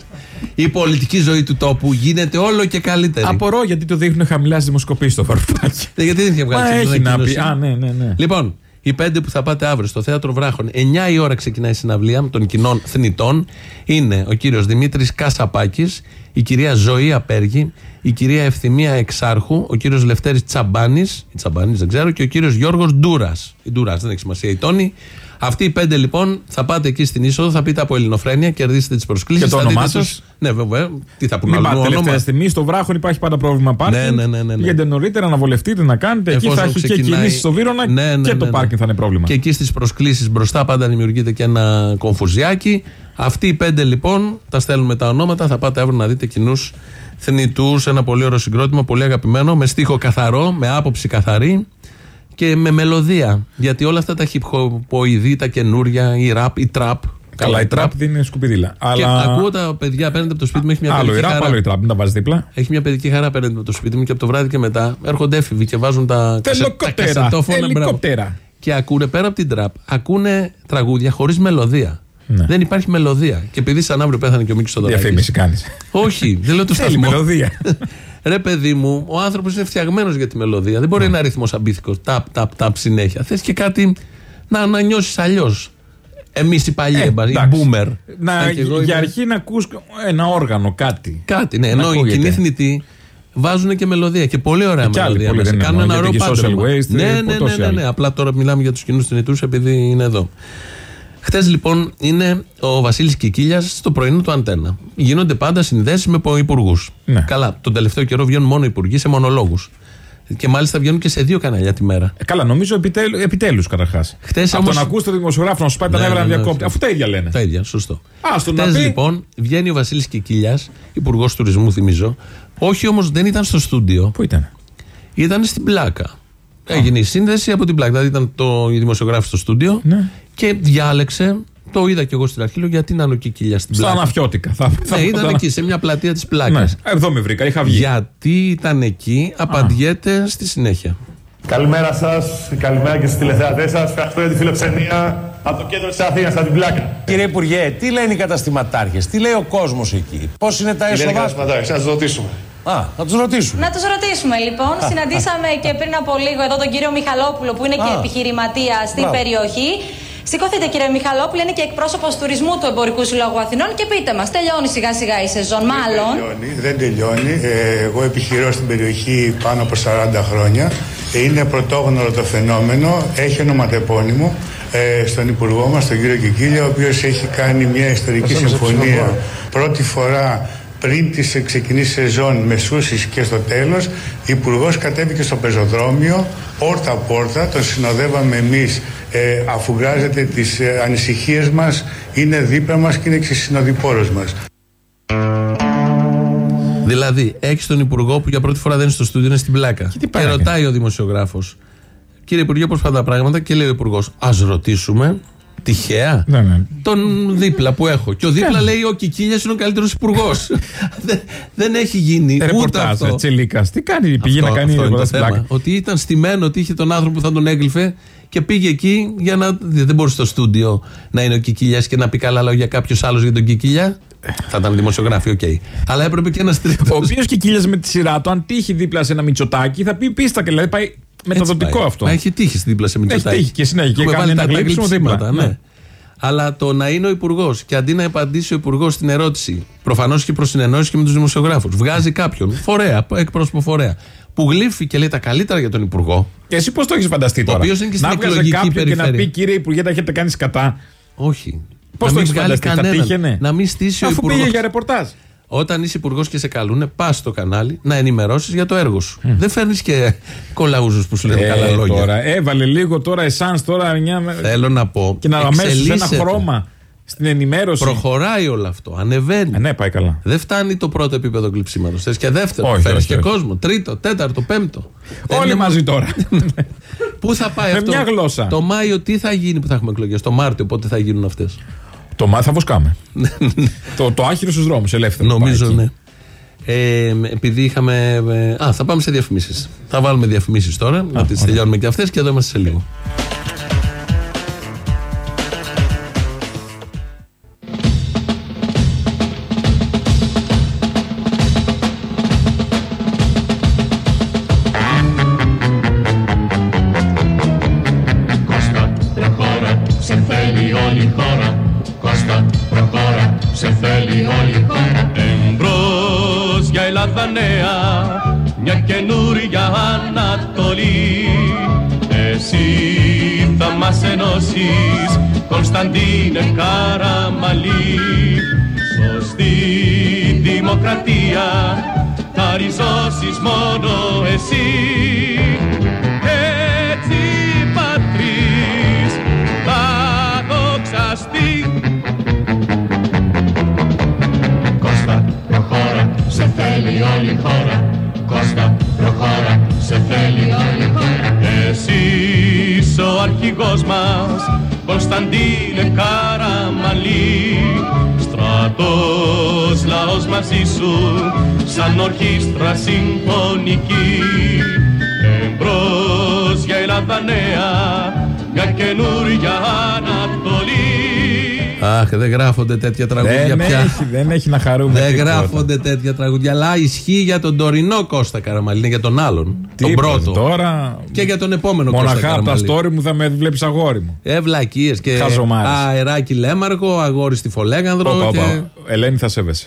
Η πολιτική ζωή του τόπου γίνεται όλο και καλύτερη.
Απορώ γιατί το δείχνουν χαμηλά στις δημοσκοπήσεις το Βαρουφάκι.
Ε, Γιατί δεν είχε βγάλει
Μα
την
έχει να
ανακοίνωση.
πει. Α, ναι, ναι, ναι.
Λοιπόν, οι πέντε που θα πάτε αύριο στο θέατρο Βράχων, 9 η ώρα ξεκινάει η συναυλία των κοινών θνητών. Είναι ο κύριος Δημήτρης Κασαπάκης, η κυρία Ζωή Απέργη, η κυρία Ευθυμία Εξάρχου, ο κύριος Λευτέρης Τσαμπάνης, η Τσαμπάνης δεν ξέρω, και ο κύριος Γιώργος Ντούρας. Η Ντούρα δεν έχει σημασία, η Τόνη. Αυτοί οι πέντε λοιπόν θα πάτε εκεί στην είσοδο, θα πείτε από Ελληνοφρένια, κερδίσετε τις προσκλήσεις.
Και το όνομά σας;
Ναι, βέβαια. Τι θα πούμε,
Μην
αλλού
πάτε τελευταία
όνομα.
στιγμή. Στο βράχον υπάρχει πάντα πρόβλημα πάρκινγκ.
Ναι, ναι, ναι, ναι, ναι.
Πήγαινε νωρίτερα να βολευτείτε, να κάνετε. Εκεί
Εφόσον
θα έχει και
ξεκινάει-
κινήσεις στο Βύρονα
Ναι, ναι,
και
ναι,
το
ναι.
πάρκινγκ θα είναι πρόβλημα.
Και εκεί στις προσκλήσεις μπροστά πάντα δημιουργείται και ένα κομφουζιάκι. Αυτοί οι πέντε λοιπόν, τα στέλνουμε τα ονόματα, θα πάτε αύριο να δείτε κοινούς θνητούς. Ένα πολύ ωραίο συγκρότημα, πολύ αγαπημένο, με στίχο καθαρό, με άποψη καθαρή και με μελωδία. Γιατί όλα αυτά τα χυπχοποειδή, τα καινούρια, η ραπ, η τραπ.
Καλά, η τραπ δεν είναι σκουπιδίλα.
Και
Αλλά.
ακούω τα παιδιά απέναντι από το σπίτι μου. Έχει μια
Άλλο η
παιδική
ραπ,
χαρά.
άλλο η τραπ. Μην τα βάζεις δίπλα.
Έχει μια παιδική χαρά απέναντι από το σπίτι μου και από το βράδυ και μετά έρχονται έφηβοι και βάζουν τα, κασε- τα
Τελοκόπτερα.
κασετόφωνα. μπράβο.
Ελικόπτερα.
Και ακούνε πέρα από την τραπ, ακούνε τραγούδια χωρίς μελωδία.
Ναι.
Δεν υπάρχει μελωδία. Και επειδή σαν αύριο πέθανε και ο Μίκης Στοδωράκη.
Διαφήμιση κάνεις.
Όχι, δεν λέω του
Θέλει
σταθμού.
μελωδία.
Ρε παιδί μου, ο άνθρωπος είναι φτιαγμένος για τη μελωδία. Δεν μπορεί
Ναι.
να είναι αριθμός αμπίθικο. Ταπ, ταπ, ταπ συνέχεια. Θες και κάτι να ανανιώσει αλλιώς. Εμείς οι παλιοί,
Ε,
ε, οι
εντάξει.
boomer.
Να,
Αν και εγώ
για
είμαι-
αρχή να ακούς ένα όργανο, κάτι.
Κάτι, ναι.
Να
Ενώ η
ακούγεται.
κοινή θνητή βάζουν και μελωδία. Και πολύ ωραία
Και άλλοι
μελωδία.
πολλοί
μέσα.
δεν είναι
Κάνουν
μόνο,
ένα
γιατί
ωραίο
και social
πάντρεμα.
waste,
Ναι,
ε,
ναι, ναι,
τόσοι
ναι, ναι,
άλλοι.
Απλά τώρα μιλάμε για τους κοινούς θνητούς επειδή είναι εδώ. Χθες λοιπόν είναι ο Βασίλης Κικίλιας στο πρωινό του Αντένα. Γίνονται πάντα συνδέσεις με υπουργού.
Ναι.
Καλά, τον τελευταίο καιρό βγαίνουν μόνο υπουργοί σε μονολόγους. Και μάλιστα βγαίνουν και σε δύο κανάλια τη μέρα.
Ε, καλά, νομίζω επιτέλου επιτέλους, καταρχάς.
Χθες
Από
όμως-
τον ακούς το δημοσιογράφο να σου πάει τα
Ναι,
νεύρα
ναι,
να
ναι,
διακόπτει.
ναι.
Αφού τα ίδια λένε.
Τα ίδια, σωστό.
Α, στον να
Χθες
πει.
λοιπόν βγαίνει ο Βασίλης Κικίλιας, υπουργός τουρισμού, θυμίζω. Όχι όμως δεν ήταν στο στούντιο.
Πού ήταν;
Ήταν στην πλάκα. Έγινε η σύνδεση από την πλάκα. Δηλαδή ήταν το, η δημοσιογράφη στο στούντιο
Ναι.
Και διάλεξε. Το είδα και εγώ στην αρχή. Λέω γιατί να είναι ο Κικίλια στην
Στα
πλάκα.
αναφιώτικα. Θα, θα
Ναι, ήταν
θα-
εκεί, σε μια πλατεία της
Ναι,
πλάκα.
εδώ με βρήκα, είχα βγει.
Γιατί ήταν εκεί, απαντιέται στη συνέχεια.
Καλημέρα σας, καλημέρα και στους τηλεθεατές σας. Ευχαριστώ για τη φιλοξενία από το κέντρο της Αθήνας, από την πλάκα.
Κύριε Υπουργέ, τι λένε οι καταστηματάρχες, τι λέει ο κόσμος εκεί, πώς είναι τα
Τι λένε οι
έσοδα;
καταστηματάρχες, να του ρωτήσουμε.
Α, να τους ρωτήσουμε.
Να τους ρωτήσουμε λοιπόν. Συναντήσαμε και πριν από λίγο εδώ τον κύριο Μιχαλόπουλο που είναι και
Α.
επιχειρηματία στην
Μπράβο.
περιοχή. Σηκώθείτε κύριε Μιχαλόπουλο, είναι και εκπρόσωπος τουρισμού του Εμπορικού Συλλόγου Αθηνών και πείτε μας, τελειώνει σιγά σιγά η σεζόν, μάλλον.
τελειώνει, δεν τελειώνει. Ε, εγώ επιχειρώ στην περιοχή πάνω από 40 χρόνια. Ε, Είναι πρωτόγνωρο το φαινόμενο. Έχει ονοματεπώνυμο ε, στον Υπουργό μας, τον κύριο Κικίλια, ο οποίος έχει κάνει μια ιστορική
Σας έμεσα
συμφωνία
ψηφοφόρο.
πρώτη φορά πριν της ξεκινήσει σεζόν με σούσεις και στο τέλος υπουργός κατέβηκε στο πεζοδρόμιο πόρτα πόρτα, τον συνοδεύαμε εμείς ε, αφού βγάζετε τις ε, ανησυχίες μας είναι δίπλα μας και είναι και συνοδοιπόρος μας
Δηλαδή, έχεις τον Υπουργό που για πρώτη φορά δεν είναι στο στούντιο, είναι στην πλάκα. Και,
πάει να
ρωτάει ο δημοσιογράφος. Κύριε Υπουργέ, πώς πάνε τα πράγματα, και λέει ο Υπουργός, Α ρωτήσουμε. Τυχαία.
Ναι, ναι.
Τον δίπλα που έχω. Και ο δίπλα λέει: Ο Κικίλιας είναι ο καλύτερος υπουργός. δεν, δεν έχει γίνει ούτε
Ρεπορτάζ,
αυτό.
Τσιλίκας. Τι κάνει, πήγε
Αυτό-
να κάνει
αυτό είναι το
ρεπορτάζ στην
θέμα.
πλάκα.
Ότι ήταν στημένο, ότι είχε τον άνθρωπο που θα τον έγκλειφε και πήγε εκεί για να. Δεν μπορούσε στο στούντιο να είναι ο Κικίλιας και να πει καλά λόγια κάποιος άλλος για τον Κικίλια. Θα ήταν δημοσιογράφοι, οκ. Αλλά έπρεπε και ένας τρίτος.
Ο οποίος Κικίλιας με τη σειρά του, αν τύχει δίπλα σε ένα Μητσοτάκη, θα πει πίστα και δηλαδή πάει μεταδοτικό αυτό.
Μα έχει τύχει στην δίπλα σε Μητσοτάκη.
Έχει τύχει και συνέχεια. Και
Έχουμε
κάνει
βάλει
ένα
τα
γλείψιμο
γλειψίματα,
δίπλα.
ναι. Αλλά το να είναι ο Υπουργός και αντί να απαντήσει ο Υπουργός στην ερώτηση, προφανώς και προς συνεννόηση και με τους δημοσιογράφους, βγάζει κάποιον φορέα, εκπρόσωπο φορέα, που γλείφει και λέει τα καλύτερα για τον Υπουργό.
Και εσύ πώς το έχεις φανταστεί
Ο
τώρα;
οποίος είναι και στην
να βγάζει
εκλογική
κάποιον και να
περιφέρεια.
πει κύριε Υπουργέ, τα έχετε κάνει κατά.
Όχι.
Πώς
Να
το
μην
έχεις
βγάλει
φανταστεί, θα
κανέναν.
τύχαινε;
Να μην στήσει ο
Αφού
Υπουργός.
πήγε για ρεπορτάζ.
Όταν είσαι υπουργός και σε καλούνε, πας στο κανάλι να ενημερώσεις για το έργο σου. Δεν φέρνεις και κολαούζου που σου λένε
Ε,
καλά λόγια.
Τώρα, έβαλε λίγο τώρα εσάν τώρα μια.
Θέλω να πω.
Και να αμέσως ένα
εξελίσσεται.
χρώμα στην ενημέρωση.
Προχωράει όλο αυτό. Ανεβαίνει.
Ε, ναι, πάει καλά.
Δεν φτάνει το πρώτο επίπεδο κλειψίματος. Θες και δεύτερο.
Όχι,
Φέρνεις
όχι,
και
όχι.
κόσμο. Τρίτο, τέταρτο, πέμπτο. Δεν
Όλοι
είναι
μαζί τώρα.
Πού θα πάει
Με
αυτό;
μια γλώσσα.
Το Μάιο τι θα γίνει που θα έχουμε εκλογές. Το Μάρτιο πότε θα γίνουν αυτές;
Το μάθα βοσκάμε. το, το άχυρο στους δρόμους, ελεύθερο.
Νομίζω
πάει εκεί.
ναι. Ε, επειδή είχαμε. ε, Α, θα πάμε σε διαφημίσεις. Θα βάλουμε διαφημίσεις τώρα, να τις τελειώνουμε και αυτές και εδώ είμαστε σε λίγο.
Κωνσταντίνε Καραμαλή. Σωστή δημοκρατία, θα ριζώσεις μόνο εσύ. Έτσι πατρίς θα δοξαστεί
Κώστα, προχώρα, σε θέλει όλη η χώρα. Κώστα, προχώρα, σε θέλει όλη η χώρα.
Εσύ είσαι ο αρχηγός μας Κωνσταντίνε Καραμαλή Στρατός λαός μαζί σου Σαν ορχήστρα συμφωνική. Εμπρός για Ελλάδα νέα Για καινούρια Ανατολή
Αχ, δεν γράφονται τέτοια τραγούδια
Δεν
πια.
έχει, δεν έχει να χαρούμε.
Δεν
τίποτα.
γράφονται τέτοια τραγούδια. Αλλά ισχύει για τον τωρινό Κώστα Καραμαλή, είναι για τον άλλον. τον
Τίποτα,
πρώτο.
Τώρα;
Και για τον επόμενο Κώστα
Μοναχά από τα
Καραμαλή.
story μου θα με βλέπεις αγόρι μου.
Ε, βλακίες και
Χαζομάρες.
αεράκι λέμαργο, αγόρι στη Φολέγανδρο.
Όπα,
και...
όπα. Ελένη θα σέβεσαι.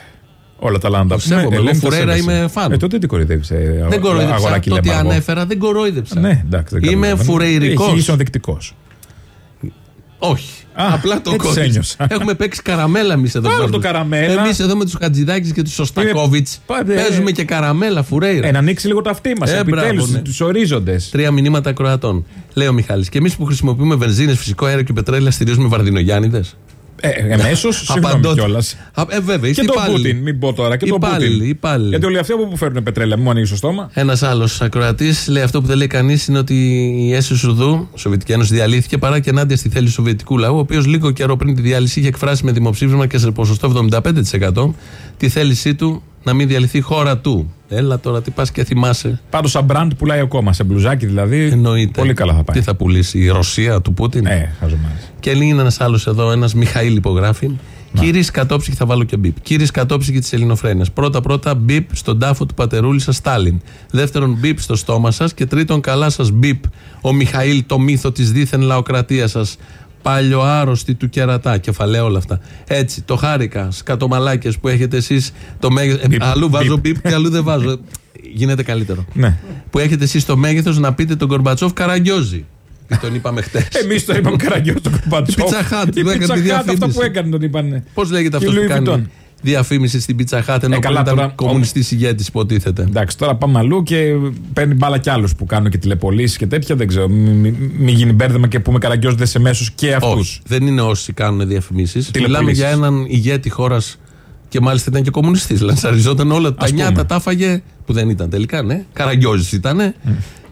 Όλα τα λάντα.
Το σέβομαι. Εγώ Φουρέιρα είμαι φαν.
Ε, τότε τι κοροϊδεύσε.
Δεν κοροϊδεύσα.
αγοράκι
Το ότι
Λεμαργό.
ανέφερα δεν κοροϊδεύσα.
Ναι, εντάξει. δεν
Είμαι
καταλαβαίνω.
φουρεϊρικός.
Έχει ισοδεικτικός.
Όχι.
Α,
Απλά το
έτσι
κόλλησε.
ένιωσα.
Έχουμε παίξει καραμέλα εμείς εδώ.
Άλλο
πέρα.
το καραμέλα.
Εμείς εδώ με τους Χατζηδάκης και τους Σωστακόβιτς
Πάτε-
παίζουμε και καραμέλα φουρέιρα.
Ε, να ανοίξει λίγο το αυτί μας.
Ε,
Επιτέλους,
μπράβο, ναι.
του ορίζοντες.
Τρία μηνύματα ακροατών. Λέει ο Μιχάλης Και εμείς που χρησιμοποιούμε βενζίνες, φυσικό αέριο και πετρέλαια, στηρίζουμε βαρδινογιάννηδες.
Ε, Εμέσως, συγγνώμη
Απαντώ-
κιόλας.
Ε, βέβαια, είστε
Και τον
υπάλληλοι.
Πούτιν, μην πω τώρα. Και τον
Υπάλληλοι,
Πούτιν.
υπάλληλοι.
Γιατί όλοι αυτοί από που φέρνουν πετρέλαια, μην μου ανοίξει το στόμα.
Ένας άλλος ακροατής λέει αυτό που δεν λέει κανείς είναι ότι η ΕΣΥ Σουδού, Σοβιετική Ένωση, διαλύθηκε παρά και ενάντια στη θέληση του Σοβιετικού λαού, ο οποίος λίγο καιρό πριν τη διάλυση είχε εκφράσει με δημοψήφισμα και σε ποσοστό 75% τη θέλησή του να μην διαλυθεί η χώρα του. Έλα τώρα, τι πας και θυμάσαι.
Πάντω, σαν μπραντ πουλάει ακόμα. Σε μπλουζάκι δηλαδή.
Εννοείται.
Πολύ καλά θα πάει.
Τι θα πουλήσει, η Ρωσία του Πούτιν;
Ε, χαζομάρες.
Και λέει ένας άλλος εδώ, ένας Μιχαήλ υπογράφει. Κύριε Κατόψυχη, θα βάλω και μπίπ. Κύριε Κατόψυχη της Ελληνοφρένειας. Πρώτα-πρώτα, μπίπ στον τάφο του πατερούλη σας Στάλιν. Δεύτερον, μπίπ στο στόμα σας. Και τρίτον, καλά σας μπίπ ο Μιχαήλ, το μύθο της δίθεν λαοκρατίας σας. Παλιοάρρωστη του κερατά. Κεφαλαία όλα αυτά. Έτσι, το χάρηκα. Σκατομαλάκες που έχετε εσείς το μέγεθο. αλλού βάζω μπίπ και αλλού δεν βάζω. Γίνεται καλύτερο.
Ναι.
Που έχετε εσείς το μέγεθος να πείτε τον Κορμπατσόφ Καραγκιόζη. Τον είπαμε χτες.
Εμείς το είπαμε καραγκιό στον Κορμπατσόφ.
Η Pizza Hut,
Η
του έκανε τη
Pizza Hut, αυτά
διαφήμιση.
που έκανε τον είπαν.
Πώς λέγεται
Και
αυτό που
Louis
κάνει;
Vuitton.
Διαφήμιση στην Pizza Hut ενώ
Ε, καλά,
πριν
τώρα,
ήταν κομμουνιστή ηγέτης, υποτίθεται.
Εντάξει, τώρα πάμε αλλού και παίρνει μπάλα κι άλλους που κάνουν και τηλεπολίσει και τέτοια. Δεν ξέρω. Μην μη, μη γίνει μπέρδεμα και πούμε καραγκιόζονται σε μέσου και αυτούς.
Όχι, δεν είναι όσοι κάνουν διαφημίσεις.
Τηλεπολίσεις.
Μιλάμε για έναν ηγέτη χώρας και μάλιστα ήταν και κομμουνιστής. Λανσαριζόταν όλα τα
Ας
νιάτα,
πούμε.
τα έφαγε που δεν ήταν τελικά, ναι. Καραγκιόζης ήταν.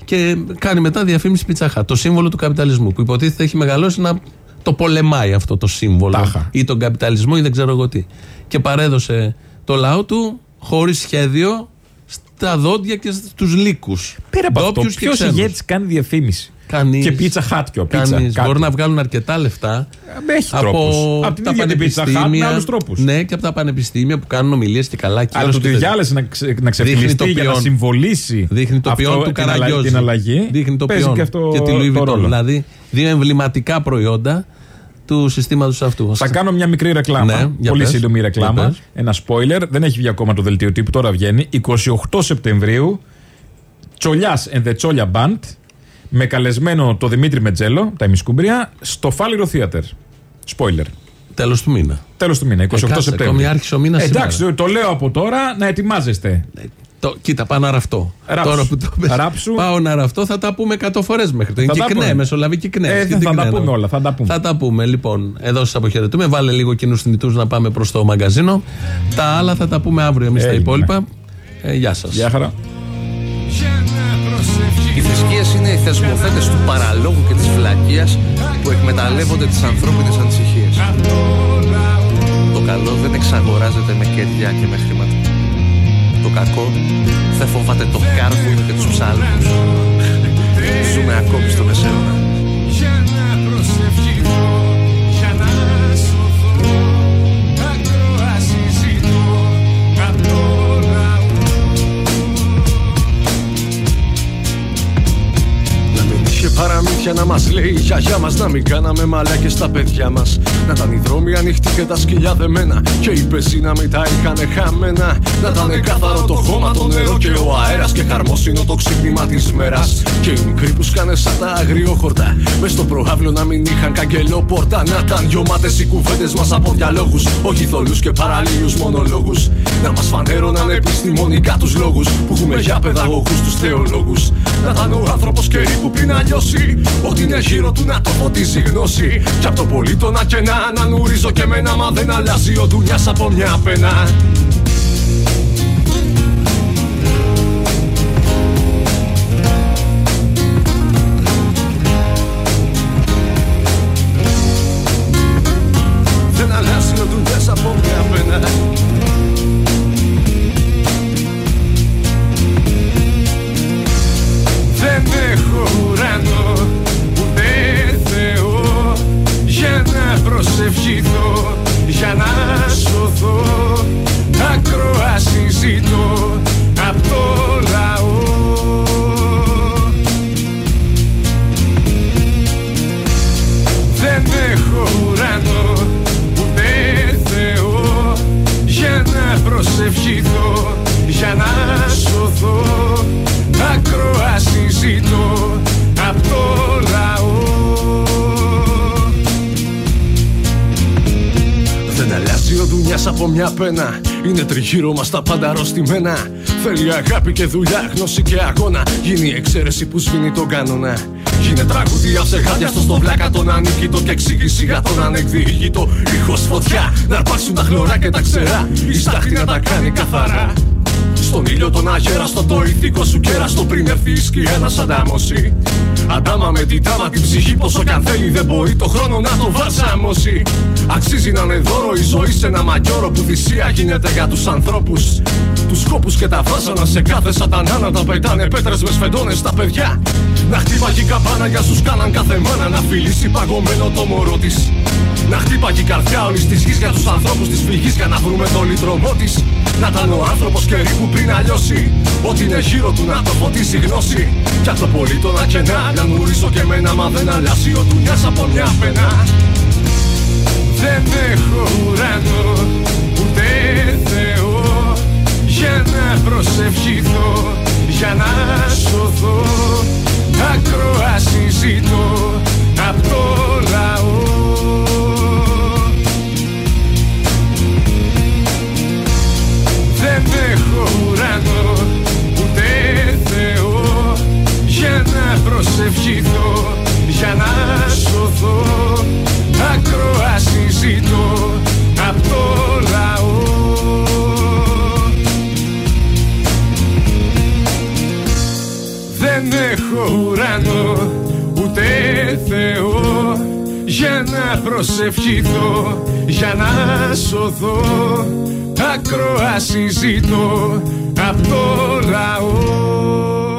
Και κάνει μετά διαφήμιση Pizza Hut, το σύμβολο του καπιταλισμού. Που υποτίθεται έχει μεγαλώσει να το πολεμάει αυτό το σύμβολο.
Τάχα.
Ή τον καπιταλισμό ή δεν ξέρω εγώ τι. Και παρέδωσε το λαό του χωρίς σχέδιο στα δόντια και στους λύκους.
Πέρα από αυτό, ποιος ηγέτη κάνει διαφήμιση;
Κανείς.
Και πίτσα χάτιο. Πίτσα,
Κανείς.
κάτι.
Μπορούν να βγάλουν αρκετά λεφτά
Έχει
από
τρόπους. Απ' την
τα
ίδια την Pizza Hut με
πανεπιστήμια.
άλλους τρόπους.
Ναι, και από τα πανεπιστήμια που κάνουν ομιλίες και καλά.
Αλλά
κύρος
του
και τέτοια.
διάλεσε να, ξε, να
Δείχνει
ξεφυλιστεί
το
για να
ποιόν.
συμβολήσει
Δείχνει το
αυτό,
ποιόν του
την, αλλα-
Καραγκιόζη.
την αλλαγή.
Δείχνει το
Παίζει
ποιόν
και, αυτό
και τη Louis
το
Vuitton.
ρόλο.
Δηλαδή, δύο εμβληματικά προϊόντα του συστήματος αυτού.
Θα κάνω μια μικρή ρεκλάμα.
Ναι, για
πολύ
πες.
σύντομη
Για
ρεκλάμα.
πες.
Ένα spoiler. Δεν έχει βγει ακόμα το δελτίο τύπου, τώρα βγαίνει. 28 Σεπτεμβρίου, Τσολιάς and the Τσόλια Band, με καλεσμένο το Δημήτρη Μετζέλο, τα ημισκούμπρια, στο Φάληρο Theater. Spoiler.
Τέλος του μήνα.
Τέλος του μήνα, 28
Ε, κάτσε,
Σεπτεμβρίου.
ακόμη άρχισε ο μήνας
Ε, Εντάξει,
σήμερα.
το λέω από τώρα να ετοιμάζεστε.
Το, κοίτα, πάω να ραφτώ.
Ράψου.
Τώρα που το πες,
Ράψου.
πάω να ραφτώ, θα τα πούμε 100 φορές μέχρι το.
Θα
Και
τα
κνέ,
πούμε.
μεσολαβή και κνέ.
Ε,
Και
θα
τι
τα
κνέ
πούμε
εννοώ.
όλα, θα τα πούμε.
Θα τα πούμε. Λοιπόν, εδώ σας αποχαιρετούμε. Βάλε λίγο κοινούς θνητούς να πάμε προς το μαγκαζίνο. Τα άλλα θα τα πούμε αύριο εμείς τα
Έγινε.
υπόλοιπα. Ε, γεια σας.
Γεια χαρά.
Οι θρησκείες είναι οι θεσμοθέτες του παραλόγου και της φυλακίας που εκμεταλλεύονται τις ανθρώπινες ανησυχίες. Το καλό δεν εξαγοράζεται με κεριά και με χρήματα. Το κακό δεν φοβάται το κάρβουνο και τους ψάλμους. Ζούμε ακόμη στο μεσαίωνα.
Παραμύθια να μας λέει η γιαγιά μας Να μην κάναμε μαλάκες στα παιδιά μας. Να ήταν οι δρόμοι ανοιχτοί και τα σκυλιά δεμένα Και οι πεζοί να μην τα είχανε χαμένα. Να ήταν καθαρό το χώμα, το νερό και ο αέρας Και χαρμόσυνο το ξύπνημα της μέρας. Και οι μικροί που σκάνε σαν τα αγριόχορτα Μες στο προάβλιο να μην είχαν καγκελόπορτα Να ήταν γιωμάτες οι κουβέντες μας από διαλόγους Όχι θολούς και παραλλήλους μονολόγους. Να μας φανέρωναν επιστημονικά τους λόγους Που έχουμε για παιδαγωγούς τους θεολόγους. Να ήταν ο άνθρωπος καιρή που πριν να λιώσει Ότι είναι γύρω του να το φωτίζει γνώση. Κι απ' το πολίτονα και να ανανουρίζω και μένα Μα δεν αλλάζει ο δουλειάς από μια πένα πένα. Είναι τριγύρω μας τα πάντα αρρωστημένα. Θέλει αγάπη και δουλειά, γνώση και αγώνα. Γίνει η εξαίρεση που σβήνει τον κανόνα. Γίνε τραγουδία σε γάντια στο στο βλάκα τον ανίκητο και εξήγηση για τον ανεκδίκητο. Ήχος φωτιά, να αρπάξουν τα χλωρά και τα ξερά. Η στάχτη να τα κάνει καθαρά. Στον ήλιο τον αγέραστο το ηθικό σου κέραστο πριν έρθει η σκιά να σ' αντάμωση Αντάμα με την τάμα την ψυχή πόσο κι αν θέλει δεν μπορεί το χρόνο να το βαλσάμωσει Αξίζει να είναι δώρο η ζωή σε ένα μαγιόρο που θυσία γίνεται για τους ανθρώπους. Τους κόπους και τα βάζανα σε κάθε σατανά να τα πετάνε πέτρες με σφεντώνες στα παιδιά. Να χτύπαγε η καμπάνα για σου κάναν κάθε μάνα να φιλήσει παγωμένο το μωρό της να χτύπαγε η καρδιά όλης της γης για τους ανθρώπους της φυγής για να βρούμε το λιτρωμό της. Να ήταν ο άνθρωπος καιρή που πριν αλλιώσει. Ό,τι είναι γύρω του να το φωτίσει γνώση. Κι αυτό πολύ το να κενά. Να νουρίσω και εμένα, μα δεν αλλάζει ο δουλειά από μια πένα. Δεν έχω ουρανό ούτε Θεό για να προσευχηθώ, για να σωθώ. Ακροάση ζητώ απ' το λαό. Δεν έχω ουρανό ούτε Θεό. Για να προσευχηθώ, για να σωθώ Ακροάση ζητώ απ' το λαό. Δεν έχω ουρανό ούτε Θεό. Για να προσευχηθώ, για να σωθώ Ακροάση ζητώ απ' το λαό